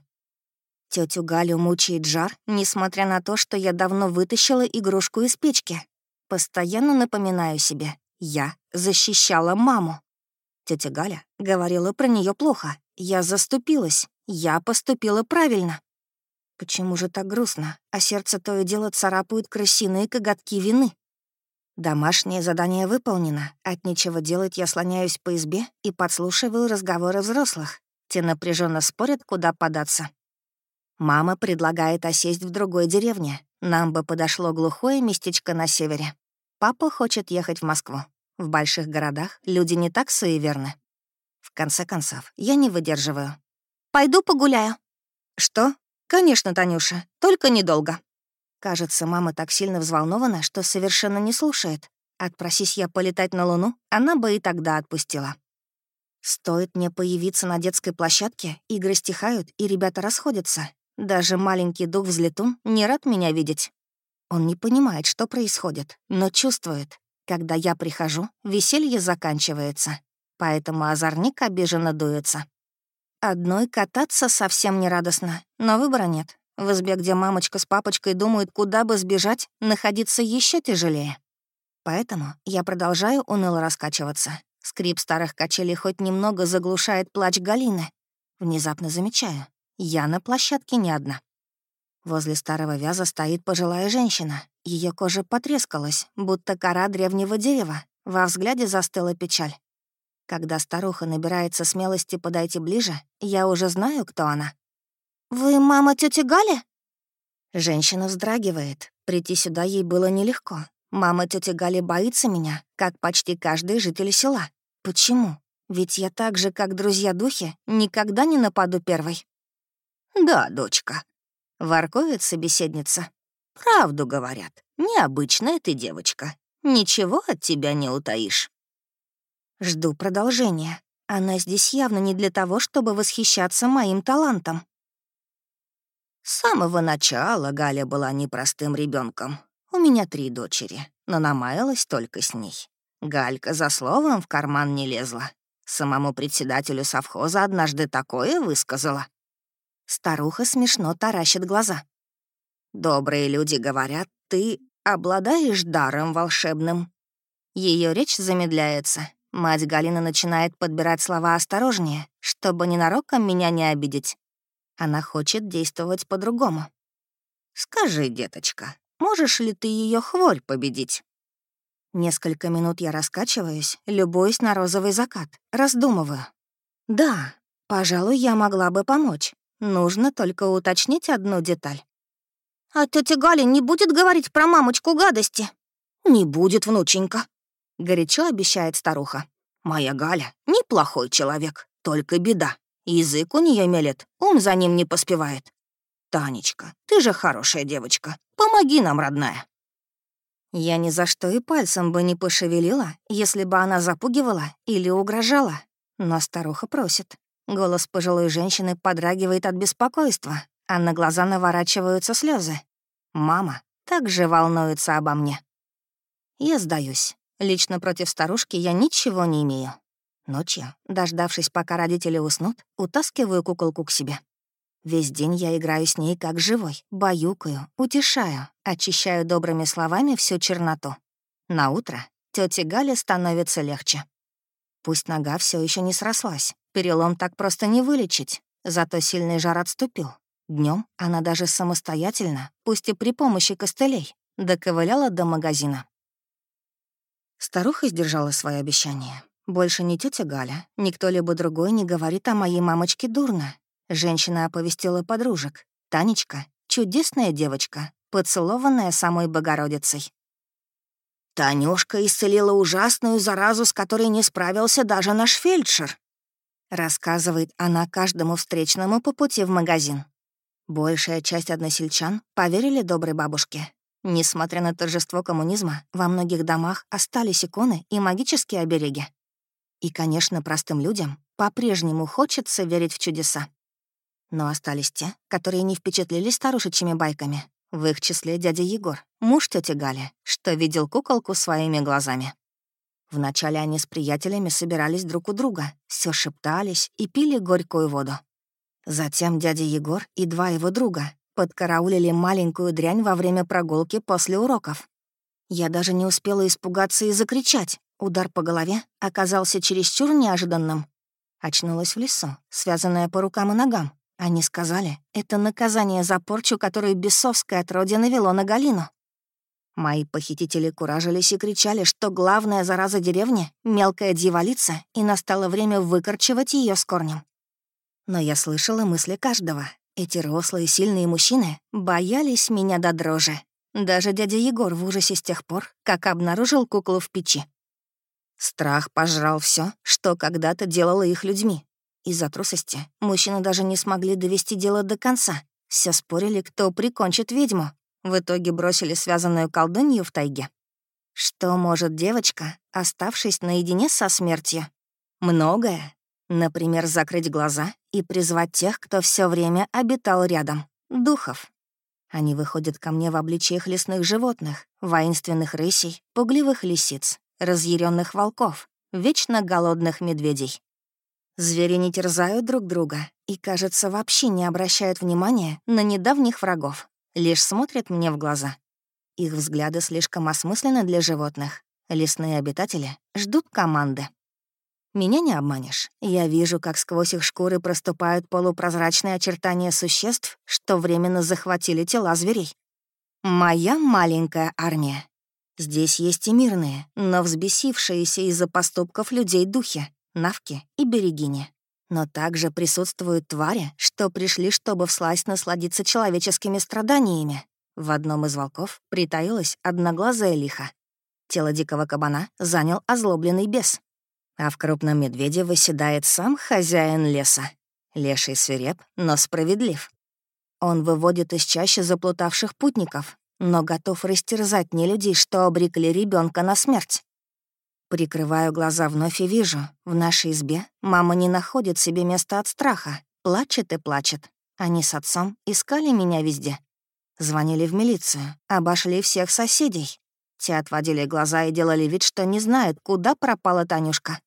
Тетю Галю мучает жар, несмотря на то, что я давно вытащила игрушку из печки. Постоянно напоминаю себе, я защищала маму. Тетя Галя говорила про нее плохо. Я заступилась. Я поступила правильно. Почему же так грустно, а сердце то и дело царапают крысиные коготки вины? Домашнее задание выполнено. От нечего делать я слоняюсь по избе и подслушиваю разговоры взрослых. Те напряженно спорят, куда податься. Мама предлагает осесть в другой деревне. Нам бы подошло глухое местечко на севере. Папа хочет ехать в Москву. В больших городах люди не так суеверны. В конце концов, я не выдерживаю. «Пойду погуляю». «Что?» «Конечно, Танюша, только недолго». Кажется, мама так сильно взволнована, что совершенно не слушает. Отпросись я полетать на Луну, она бы и тогда отпустила. Стоит мне появиться на детской площадке, игры стихают, и ребята расходятся. Даже маленький дух-взлетун не рад меня видеть. Он не понимает, что происходит, но чувствует. Когда я прихожу, веселье заканчивается. Поэтому озорник обиженно дуется. Одной кататься совсем не радостно, но выбора нет. В избе, где мамочка с папочкой думают, куда бы сбежать, находиться еще тяжелее. Поэтому я продолжаю уныло раскачиваться. Скрип старых качелей хоть немного заглушает плач Галины. Внезапно замечаю, я на площадке не одна. Возле старого вяза стоит пожилая женщина. Ее кожа потрескалась, будто кора древнего дерева. Во взгляде застыла печаль. Когда старуха набирается смелости подойти ближе, я уже знаю, кто она. «Вы мама тети Гали?» Женщина вздрагивает. Прийти сюда ей было нелегко. Мама тети Гали боится меня, как почти каждый житель села. Почему? Ведь я так же, как друзья-духи, никогда не нападу первой. «Да, дочка», — воркует собеседница. «Правду говорят. Необычная ты девочка. Ничего от тебя не утаишь». Жду продолжения. Она здесь явно не для того, чтобы восхищаться моим талантом. С самого начала Галя была непростым ребенком. У меня три дочери, но намаялась только с ней. Галька за словом в карман не лезла. Самому председателю совхоза однажды такое высказала. Старуха смешно таращит глаза. «Добрые люди говорят, ты обладаешь даром волшебным». Ее речь замедляется. Мать Галина начинает подбирать слова осторожнее, чтобы ненароком меня не обидеть. Она хочет действовать по-другому. «Скажи, деточка, можешь ли ты ее хворь победить?» Несколько минут я раскачиваюсь, любуюсь на розовый закат, раздумываю. Да, пожалуй, я могла бы помочь. Нужно только уточнить одну деталь. «А тетя Галя не будет говорить про мамочку гадости?» «Не будет, внученька», — горячо обещает старуха. «Моя Галя — неплохой человек, только беда. Язык у нее мелет, ум за ним не поспевает. Танечка, ты же хорошая девочка. Помоги нам, родная. Я ни за что и пальцем бы не пошевелила, если бы она запугивала или угрожала. Но старуха просит. Голос пожилой женщины подрагивает от беспокойства, а на глаза наворачиваются слезы. Мама также волнуется обо мне. Я сдаюсь. Лично против старушки я ничего не имею. Ночью, дождавшись, пока родители уснут, утаскиваю куколку к себе. Весь день я играю с ней как живой, баюкаю, утешаю, очищаю добрыми словами всю черноту. На утро тете Гале становится легче. Пусть нога все еще не срослась, перелом так просто не вылечить, зато сильный жар отступил. Днем она даже самостоятельно, пусть и при помощи костылей, доковыляла до магазина. Старуха сдержала свое обещание. Больше ни тетя Галя, ни кто-либо другой не говорит о моей мамочке дурно. Женщина оповестила подружек. Танечка — чудесная девочка, поцелованная самой Богородицей. «Танюшка исцелила ужасную заразу, с которой не справился даже наш фельдшер», рассказывает она каждому встречному по пути в магазин. Большая часть односельчан поверили доброй бабушке. Несмотря на торжество коммунизма, во многих домах остались иконы и магические обереги. И, конечно, простым людям по-прежнему хочется верить в чудеса. Но остались те, которые не впечатлились старушечьими байками. В их числе дядя Егор, муж тети Гали, что видел куколку своими глазами. Вначале они с приятелями собирались друг у друга, все шептались и пили горькую воду. Затем дядя Егор и два его друга подкараулили маленькую дрянь во время прогулки после уроков. Я даже не успела испугаться и закричать. Удар по голове оказался чересчур неожиданным. Очнулась в лесу, связанная по рукам и ногам. Они сказали, это наказание за порчу, которую бесовское отродье навело на Галину. Мои похитители куражились и кричали, что главная зараза деревни — мелкая дьяволица, и настало время выкорчевать ее с корнем. Но я слышала мысли каждого. Эти рослые сильные мужчины боялись меня до дрожи. Даже дядя Егор в ужасе с тех пор, как обнаружил куклу в печи. Страх пожрал все, что когда-то делало их людьми. Из-за трусости мужчины даже не смогли довести дело до конца. Все спорили, кто прикончит ведьму. В итоге бросили связанную колдунью в тайге. Что может девочка, оставшись наедине со смертью? Многое. Например, закрыть глаза и призвать тех, кто все время обитал рядом. Духов. Они выходят ко мне в обличиях лесных животных, воинственных рысей, пугливых лисиц, разъяренных волков, вечно голодных медведей. Звери не терзают друг друга и, кажется, вообще не обращают внимания на недавних врагов, лишь смотрят мне в глаза. Их взгляды слишком осмысленны для животных. Лесные обитатели ждут команды. Меня не обманешь. Я вижу, как сквозь их шкуры проступают полупрозрачные очертания существ, что временно захватили тела зверей. Моя маленькая армия. Здесь есть и мирные, но взбесившиеся из-за поступков людей духи, навки и берегини. Но также присутствуют твари, что пришли, чтобы всласть насладиться человеческими страданиями. В одном из волков притаилась одноглазая лиха. Тело дикого кабана занял озлобленный бес. А в крупном медведе выседает сам хозяин леса. Леший свиреп, но справедлив. Он выводит из чащи заплутавших путников, но готов растерзать не людей, что обрекли ребенка на смерть. Прикрываю глаза вновь и вижу, в нашей избе мама не находит себе места от страха, плачет и плачет. Они с отцом искали меня везде. Звонили в милицию, обошли всех соседей. Те отводили глаза и делали вид, что не знают, куда пропала Танюшка.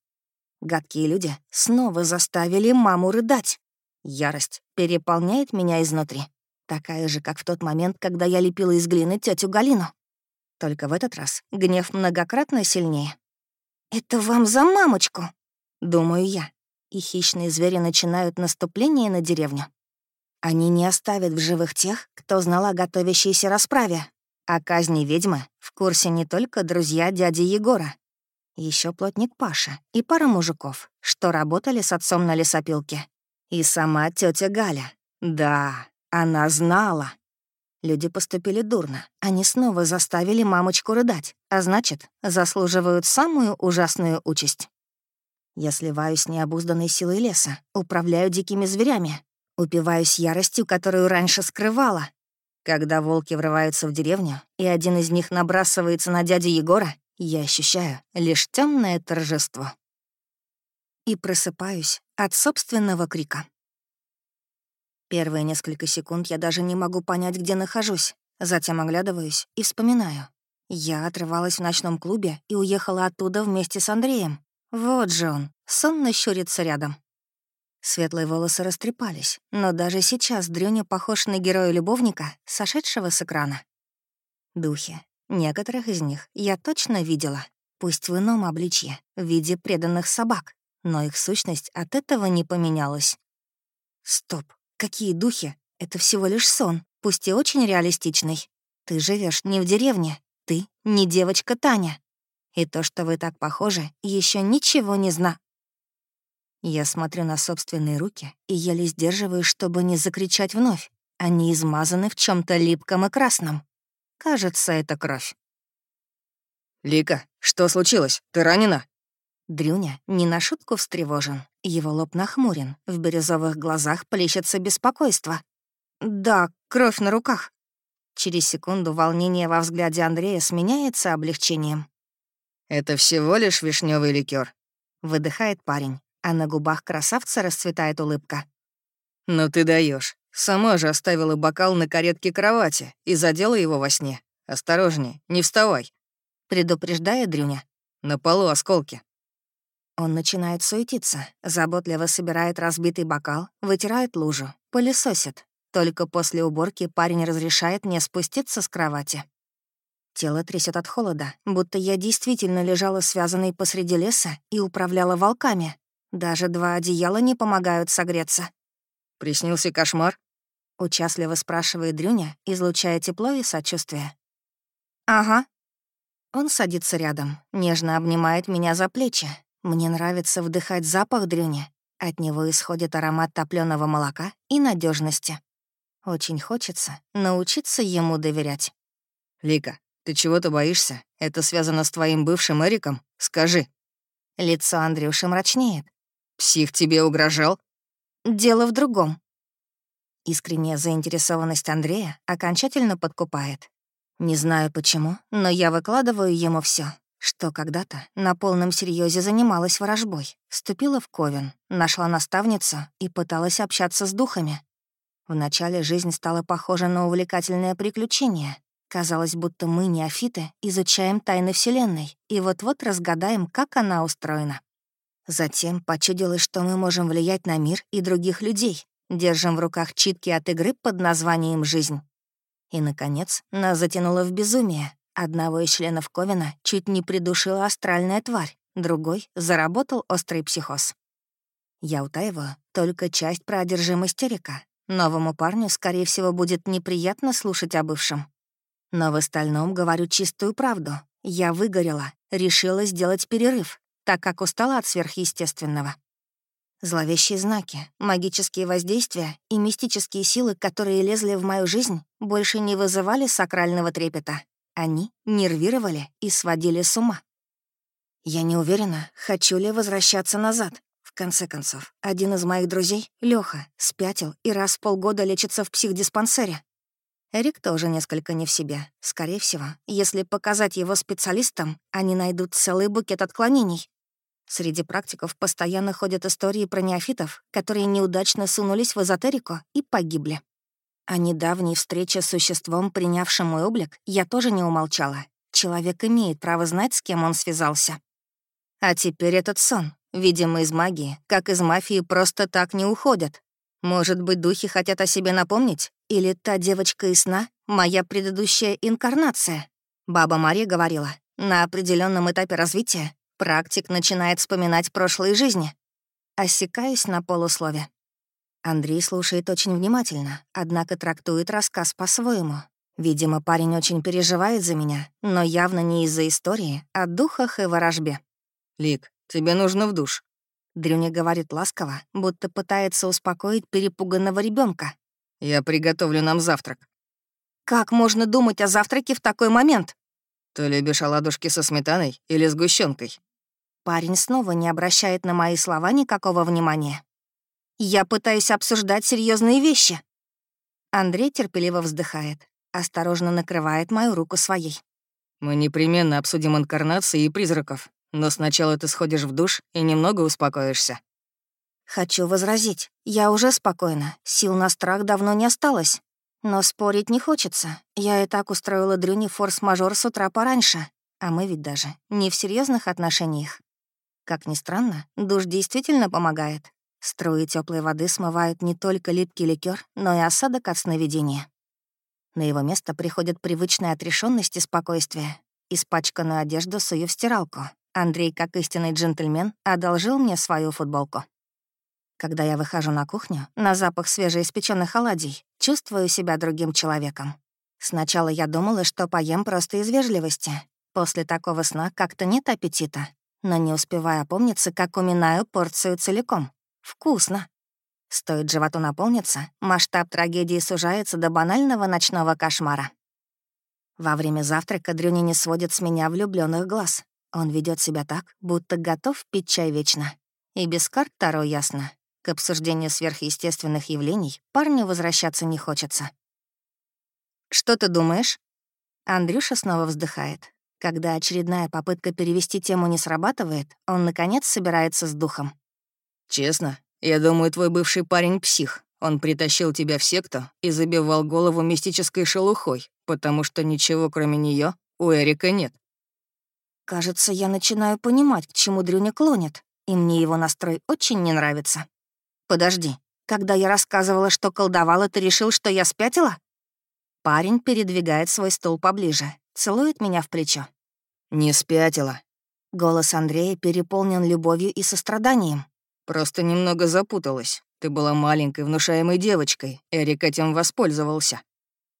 Гадкие люди снова заставили маму рыдать. Ярость переполняет меня изнутри. Такая же, как в тот момент, когда я лепила из глины тетю Галину. Только в этот раз гнев многократно сильнее. «Это вам за мамочку!» — думаю я. И хищные звери начинают наступление на деревню. Они не оставят в живых тех, кто знал о готовящейся расправе. О казни ведьмы в курсе не только друзья дяди Егора. Еще плотник Паша и пара мужиков, что работали с отцом на лесопилке. И сама тетя Галя. Да, она знала. Люди поступили дурно. Они снова заставили мамочку рыдать, а значит, заслуживают самую ужасную участь. Я сливаюсь необузданной силой леса, управляю дикими зверями, упиваюсь яростью, которую раньше скрывала. Когда волки врываются в деревню, и один из них набрасывается на дядю Егора, я ощущаю лишь темное торжество. И просыпаюсь от собственного крика. Первые несколько секунд я даже не могу понять, где нахожусь. Затем оглядываюсь и вспоминаю. Я отрывалась в ночном клубе и уехала оттуда вместе с Андреем. Вот же он, сонно щурится рядом. Светлые волосы растрепались, но даже сейчас Дрюня похож на героя-любовника, сошедшего с экрана. Духи. Некоторых из них я точно видела, пусть в ином обличье, в виде преданных собак, но их сущность от этого не поменялась. Стоп, Какие духи? Это всего лишь сон, пусть и очень реалистичный. Ты живешь не в деревне, ты не девочка Таня. И то, что вы так похожи, еще ничего не зна. Я смотрю на собственные руки и еле сдерживаю, чтобы не закричать вновь. Они измазаны в чем то липком и красном. Кажется, это кровь. «Лика, что случилось? Ты ранена?» Дрюня не на шутку встревожен. Его лоб нахмурен, в бирюзовых глазах плещется беспокойство. «Да, кровь на руках». Через секунду волнение во взгляде Андрея сменяется облегчением. «Это всего лишь вишневый ликер, выдыхает парень, а на губах красавца расцветает улыбка. «Ну ты даешь. Сама же оставила бокал на каретке кровати и задела его во сне. Осторожнее, не вставай», — предупреждает Дрюня. «На полу осколки». Он начинает суетиться, заботливо собирает разбитый бокал, вытирает лужу, пылесосит. Только после уборки парень разрешает мне спуститься с кровати. Тело трясет от холода, будто я действительно лежала связанной посреди леса и управляла волками. Даже два одеяла не помогают согреться. «Приснился кошмар?» — участливо спрашивает Дрюня, излучая тепло и сочувствие. «Ага». Он садится рядом, нежно обнимает меня за плечи, мне нравится вдыхать запах дрюни. От него исходит аромат топленого молока и надежности. Очень хочется научиться ему доверять. «Лика, ты чего-то боишься? Это связано с твоим бывшим Эриком? Скажи». Лицо Андрюши мрачнеет. «Псих тебе угрожал?» «Дело в другом». Искренняя заинтересованность Андрея окончательно подкупает. Не знаю почему, но я выкладываю ему все, что когда-то на полном серьезе занималась ворожбой, вступила в Ковен, нашла наставницу и пыталась общаться с духами. Вначале жизнь стала похожа на увлекательное приключение. Казалось, будто мы, неофиты, изучаем тайны Вселенной и вот-вот разгадаем, как она устроена. Затем почудилось, что мы можем влиять на мир и других людей, держим в руках читки от игры под названием «Жизнь». И, наконец, нас затянуло в безумие. Одного из членов Ковина чуть не придушила астральная тварь, другой заработал острый психоз. Я утаиваю только часть про одержимость Эрика. Новому парню, скорее всего, будет неприятно слушать о бывшем. Но в остальном говорю чистую правду. Я выгорела, решила сделать перерыв, так как устала от сверхъестественного. Зловещие знаки, магические воздействия и мистические силы, которые лезли в мою жизнь, больше не вызывали сакрального трепета. Они нервировали и сводили с ума. Я не уверена, хочу ли возвращаться назад. В конце концов, один из моих друзей, Лёха, спятил и раз в полгода лечится в психдиспансере. Эрик тоже несколько не в себе. Скорее всего, если показать его специалистам, они найдут целый букет отклонений. Среди практиков постоянно ходят истории про неофитов, которые неудачно сунулись в эзотерику и погибли. О недавней встрече с существом, принявшим мой облик, я тоже не умолчала. Человек имеет право знать, с кем он связался. А теперь этот сон. Видимо, из магии, как из мафии, просто так не уходят. Может быть, духи хотят о себе напомнить? Или та девочка из сна — моя предыдущая инкарнация? Баба Мария говорила, на определенном этапе развития практик начинает вспоминать прошлые жизни. Осекаюсь на полуслове. Андрей слушает очень внимательно, однако трактует рассказ по-своему. Видимо, парень очень переживает за меня, но явно не из-за истории, а духах и ворожбе. «Лик, тебе нужно в душ». Дрюня говорит ласково, будто пытается успокоить перепуганного ребенка. «Я приготовлю нам завтрак». «Как можно думать о завтраке в такой момент?» «Ты любишь оладушки со сметаной или сгущенкой? Парень снова не обращает на мои слова никакого внимания. «Я пытаюсь обсуждать серьезные вещи». Андрей терпеливо вздыхает, осторожно накрывает мою руку своей. «Мы непременно обсудим инкарнации и призраков. Но сначала ты сходишь в душ и немного успокоишься. Хочу возразить. Я уже спокойна. Сил на страх давно не осталось. Но спорить не хочется. Я и так устроила Дрюне форс-мажор с утра пораньше. А мы ведь даже не в серьезных отношениях. Как ни странно, душ действительно помогает. Струи теплой воды смывают не только липкий ликер, но и осадок от сновидения. На его место приходит привычная отрешенность и спокойствие. Испачканную одежду сую в стиралку, Андрей, как истинный джентльмен, одолжил мне свою футболку. Когда я выхожу на кухню, на запах свежеиспеченных оладий, чувствую себя другим человеком. Сначала я думала, что поем просто из вежливости. После такого сна как-то нет аппетита. Но не успевая опомниться, как уминаю порцию целиком. Вкусно. Стоит животу наполниться, масштаб трагедии сужается до банального ночного кошмара. Во время завтрака Дрюни не сводит с меня влюбленных глаз. Он ведет себя так, будто готов пить чай вечно. И без карт Таро ясно. К обсуждению сверхъестественных явлений парню возвращаться не хочется. «Что ты думаешь?» Андрюша снова вздыхает. Когда очередная попытка перевести тему не срабатывает, он, наконец, собирается с духом. «Честно, я думаю, твой бывший парень — псих. Он притащил тебя в секту и забивал голову мистической шелухой, потому что ничего, кроме нее у Эрика нет. Кажется, я начинаю понимать, к чему Дрюня клонит, и мне его настрой очень не нравится. Подожди, когда я рассказывала, что колдовала, ты решил, что я спятила? Парень передвигает свой стул поближе, целует меня в плечо. «Не спятила». Голос Андрея переполнен любовью и состраданием. «Просто немного запуталась. Ты была маленькой, внушаемой девочкой. Эрик этим воспользовался.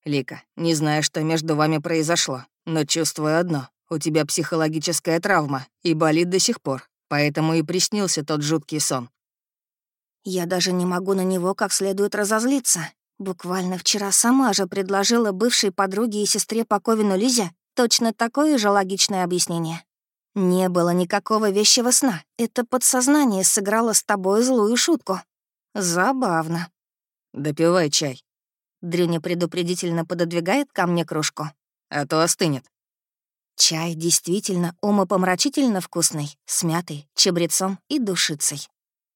Лика, не знаю, что между вами произошло, но чувствую одно. У тебя психологическая травма и болит до сих пор, поэтому и приснился тот жуткий сон». Я даже не могу на него как следует разозлиться. Буквально вчера сама же предложила бывшей подруге и сестре по Ковину Лизе точно такое же логичное объяснение. Не было никакого вещего сна. Это подсознание сыграло с тобой злую шутку. Забавно. «Допивай чай». Дрюня предупредительно пододвигает ко мне кружку. «А то остынет». Чай действительно умопомрачительно вкусный, с мятой, чабрецом и душицей.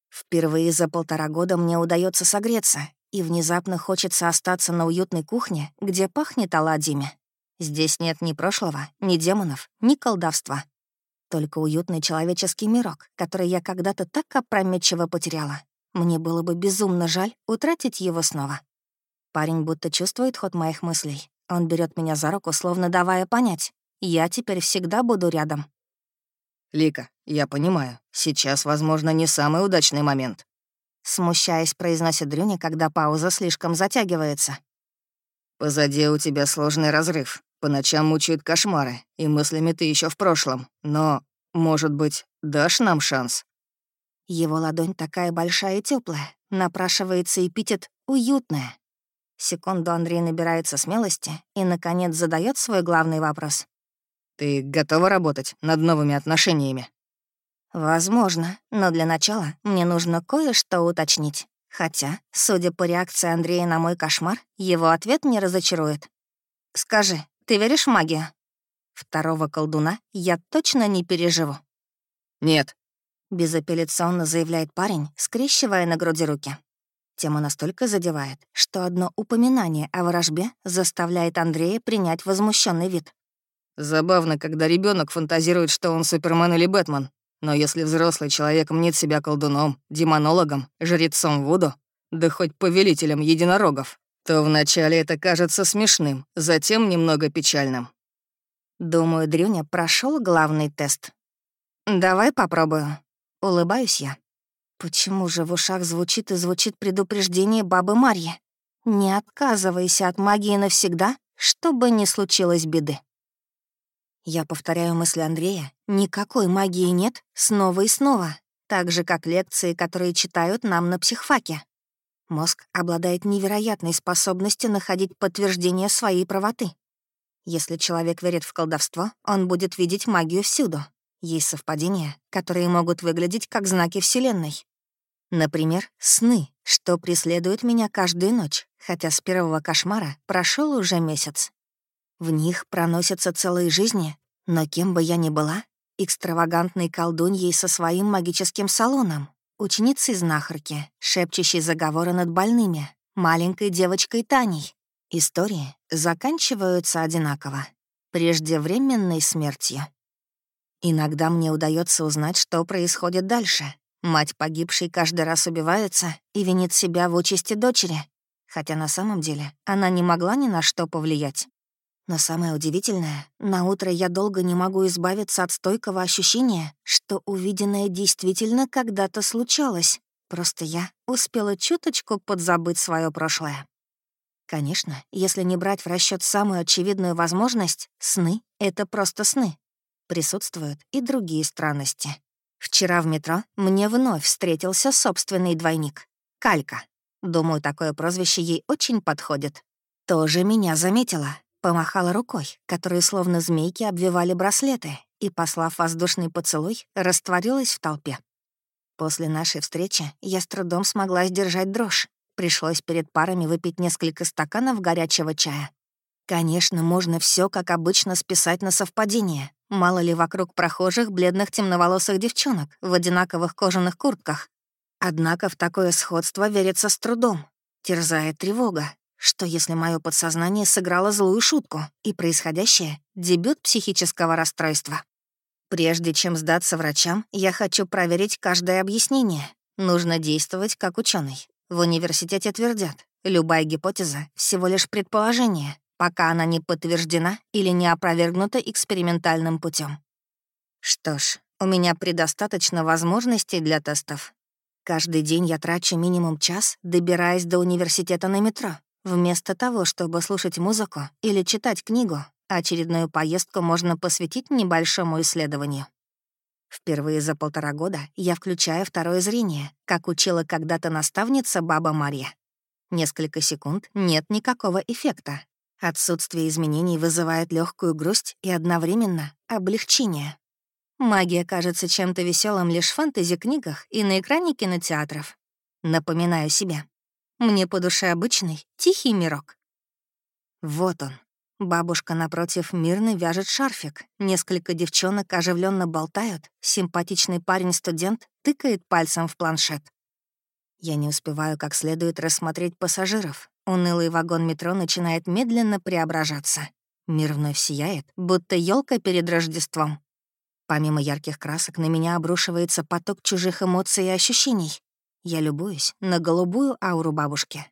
Впервые за полтора года мне удается согреться, и внезапно хочется остаться на уютной кухне, где пахнет оладьями. Здесь нет ни прошлого, ни демонов, ни колдовства. Только уютный человеческий мирок, который я когда-то так опрометчиво потеряла. Мне было бы безумно жаль утратить его снова. Парень будто чувствует ход моих мыслей. Он берет меня за руку, словно давая понять. Я теперь всегда буду рядом. «Лика, я понимаю, сейчас, возможно, не самый удачный момент». Смущаясь, произносит Дрюня, когда пауза слишком затягивается. «Позади у тебя сложный разрыв. По ночам мучают кошмары, и мыслями ты еще в прошлом. Но, может быть, дашь нам шанс?» Его ладонь такая большая и теплая, напрашивается эпитет «уютная». Секунду Андрей набирается смелости и, наконец, задает свой главный вопрос. «Ты готова работать над новыми отношениями?» «Возможно, но для начала мне нужно кое-что уточнить. Хотя, судя по реакции Андрея на мой кошмар, его ответ не разочарует. Скажи, ты веришь в магию? Второго колдуна я точно не переживу. Нет. Безапелляционно заявляет парень, скрещивая на груди руки. Тема настолько задевает, что одно упоминание о ворожбе заставляет Андрея принять возмущенный вид. Забавно, когда ребенок фантазирует, что он Супермен или Бэтмен. Но если взрослый человек мнит себя колдуном, демонологом, жрецом Вуду, да хоть повелителем единорогов, то вначале это кажется смешным, затем немного печальным. Думаю, Дрюня прошел главный тест. «Давай попробую». Улыбаюсь я. Почему же в ушах звучит и звучит предупреждение бабы Марьи? Не отказывайся от магии навсегда, чтобы не случилось беды. Я повторяю мысли Андрея. Никакой магии нет снова и снова, так же, как лекции, которые читают нам на психфаке. Мозг обладает невероятной способностью находить подтверждение своей правоты. Если человек верит в колдовство, он будет видеть магию всюду. Есть совпадения, которые могут выглядеть как знаки Вселенной. Например, сны, что преследуют меня каждую ночь, хотя с первого кошмара прошел уже месяц. В них проносятся целые жизни, но кем бы я ни была, экстравагантной колдуньей со своим магическим салоном, ученицей знахарки, шепчущей заговоры над больными, маленькой девочкой Таней. Истории заканчиваются одинаково — преждевременной смертью. Иногда мне удается узнать, что происходит дальше. Мать погибшей каждый раз убивается и винит себя в участи дочери, хотя на самом деле она не могла ни на что повлиять. Но самое удивительное, на утро я долго не могу избавиться от стойкого ощущения, что увиденное действительно когда-то случалось. Просто я успела чуточку подзабыть свое прошлое. Конечно, если не брать в расчет самую очевидную возможность, сны — это просто сны. Присутствуют и другие странности. Вчера в метро мне вновь встретился собственный двойник — Калька. Думаю, такое прозвище ей очень подходит. Тоже меня заметила, Помахала рукой, которые словно змейки обвивали браслеты, и, послав воздушный поцелуй, растворилась в толпе. После нашей встречи я с трудом смогла сдержать дрожь. Пришлось перед парами выпить несколько стаканов горячего чая. Конечно, можно все, как обычно, списать на совпадение. Мало ли вокруг прохожих бледных темноволосых девчонок в одинаковых кожаных куртках. Однако в такое сходство верится с трудом. Терзает тревога, что если мое подсознание сыграло злую шутку, и происходящее — дебют психического расстройства? Прежде чем сдаться врачам, я хочу проверить каждое объяснение. Нужно действовать как ученый. В университете твердят, любая гипотеза — всего лишь предположение, пока она не подтверждена или не опровергнута экспериментальным путем. Что ж, у меня предостаточно возможностей для тестов. Каждый день я трачу минимум час, добираясь до университета на метро. Вместо того, чтобы слушать музыку или читать книгу, очередную поездку можно посвятить небольшому исследованию. Впервые за полтора года я включаю второе зрение, как учила когда-то наставница баба Марья. Несколько секунд нет никакого эффекта. Отсутствие изменений вызывает легкую грусть и одновременно облегчение. Магия кажется чем-то веселым лишь в фэнтези-книгах и на экране кинотеатров. Напоминаю себе, мне по душе обычный, тихий мирок. Вот он. Бабушка напротив мирно вяжет шарфик. Несколько девчонок оживленно болтают. Симпатичный парень-студент тыкает пальцем в планшет. Я не успеваю как следует рассмотреть пассажиров. Унылый вагон метро начинает медленно преображаться. Мир вновь сияет, будто елка перед Рождеством. Помимо ярких красок на меня обрушивается поток чужих эмоций и ощущений. Я любуюсь на голубую ауру бабушки.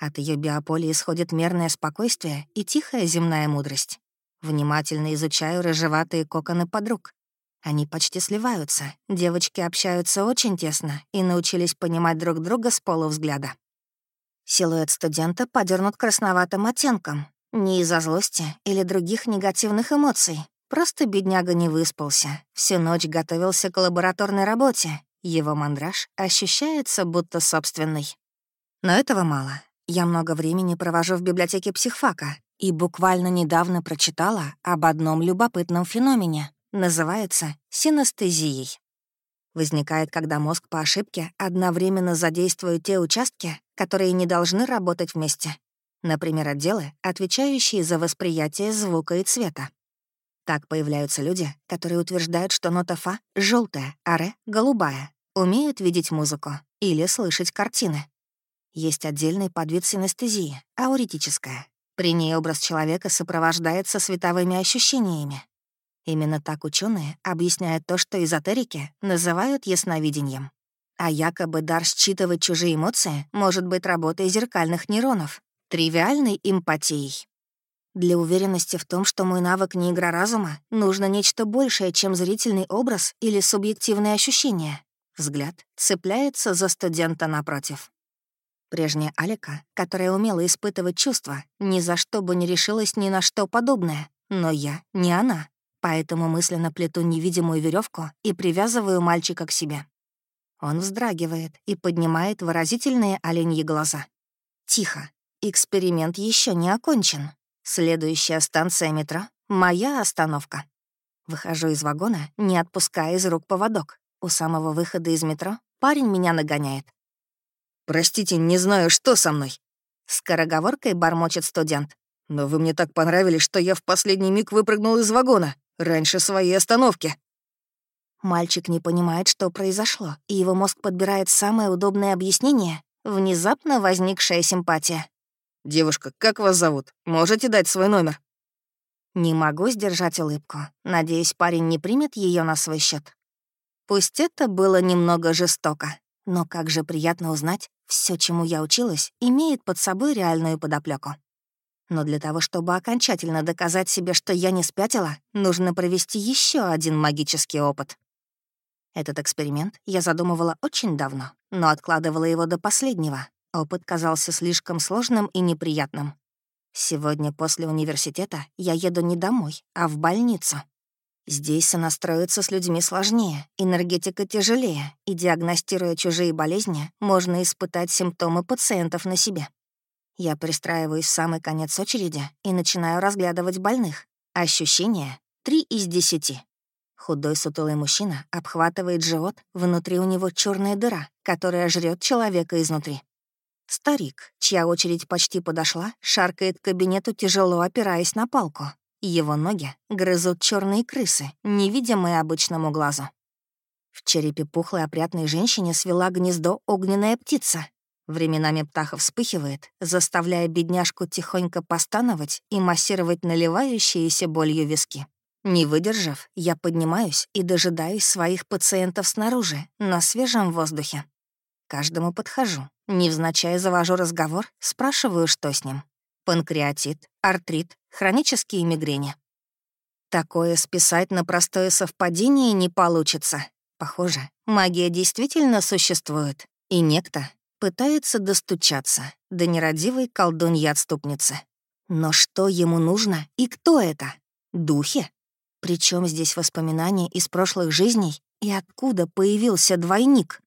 От ее биополя исходит мерное спокойствие и тихая земная мудрость. Внимательно изучаю рыжеватые коконы подруг. Они почти сливаются, девочки общаются очень тесно и научились понимать друг друга с полувзгляда. Силуэт студента подернут красноватым оттенком. Не из-за злости или других негативных эмоций. Просто бедняга не выспался. Всю ночь готовился к лабораторной работе. Его мандраж ощущается будто собственный. Но этого мало. Я много времени провожу в библиотеке психфака и буквально недавно прочитала об одном любопытном феномене. Называется синестезией. Возникает, когда мозг по ошибке одновременно задействует те участки, которые не должны работать вместе. Например, отделы, отвечающие за восприятие звука и цвета. Так появляются люди, которые утверждают, что нота фа — желтая, а ре — голубая, умеют видеть музыку или слышать картины. Есть отдельный подвид синестезии — ауритическая. При ней образ человека сопровождается световыми ощущениями. Именно так ученые объясняют то, что эзотерики называют ясновидением. А якобы дар считывать чужие эмоции может быть работой зеркальных нейронов, тривиальной эмпатией. Для уверенности в том, что мой навык не игра разума, нужно нечто большее, чем зрительный образ или субъективные ощущения. Взгляд цепляется за студента напротив. Прежняя Алика, которая умела испытывать чувства, ни за что бы не решилась ни на что подобное. Но я не она, поэтому мысленно плету невидимую веревку и привязываю мальчика к себе. Он вздрагивает и поднимает выразительные оленьи глаза. Тихо. Эксперимент еще не окончен. Следующая станция метро — моя остановка. Выхожу из вагона, не отпуская из рук поводок. У самого выхода из метро парень меня нагоняет. «Простите, не знаю, что со мной». Скороговоркой бормочет студент. «Но вы мне так понравились, что я в последний миг выпрыгнул из вагона, раньше своей остановки». Мальчик не понимает, что произошло, и его мозг подбирает самое удобное объяснение — внезапно возникшая симпатия. «Девушка, как вас зовут? Можете дать свой номер?» Не могу сдержать улыбку. Надеюсь, парень не примет ее на свой счет. Пусть это было немного жестоко, но как же приятно узнать, все, чему я училась, имеет под собой реальную подоплеку. Но для того, чтобы окончательно доказать себе, что я не спятила, нужно провести еще один магический опыт. Этот эксперимент я задумывала очень давно, но откладывала его до последнего. Опыт казался слишком сложным и неприятным. Сегодня после университета я еду не домой, а в больницу. Здесь сонастроиться с людьми сложнее, энергетика тяжелее, и, диагностируя чужие болезни, можно испытать симптомы пациентов на себе. Я пристраиваюсь в самый конец очереди и начинаю разглядывать больных. Ощущения — три из десяти. Худой сутулый мужчина обхватывает живот, внутри у него черная дыра, которая жрет человека изнутри. Старик, чья очередь почти подошла, шаркает к кабинету, тяжело опираясь на палку. Его ноги грызут черные крысы, невидимые обычному глазу. В черепе пухлой опрятной женщине свела гнездо огненная птица. Временами птаха вспыхивает, заставляя бедняжку тихонько постановать и массировать наливающиеся болью виски. Не выдержав, я поднимаюсь и дожидаюсь своих пациентов снаружи, на свежем воздухе. Каждому подхожу, невзначай завожу разговор, спрашиваю, что с ним. Панкреатит, артрит, хронические мигрени. Такое списать на простое совпадение не получится. Похоже, магия действительно существует, и некто пытается достучаться до нерадивой колдуньи-отступницы. Но что ему нужно и кто это? Духи? Причем здесь воспоминания из прошлых жизней и откуда появился двойник?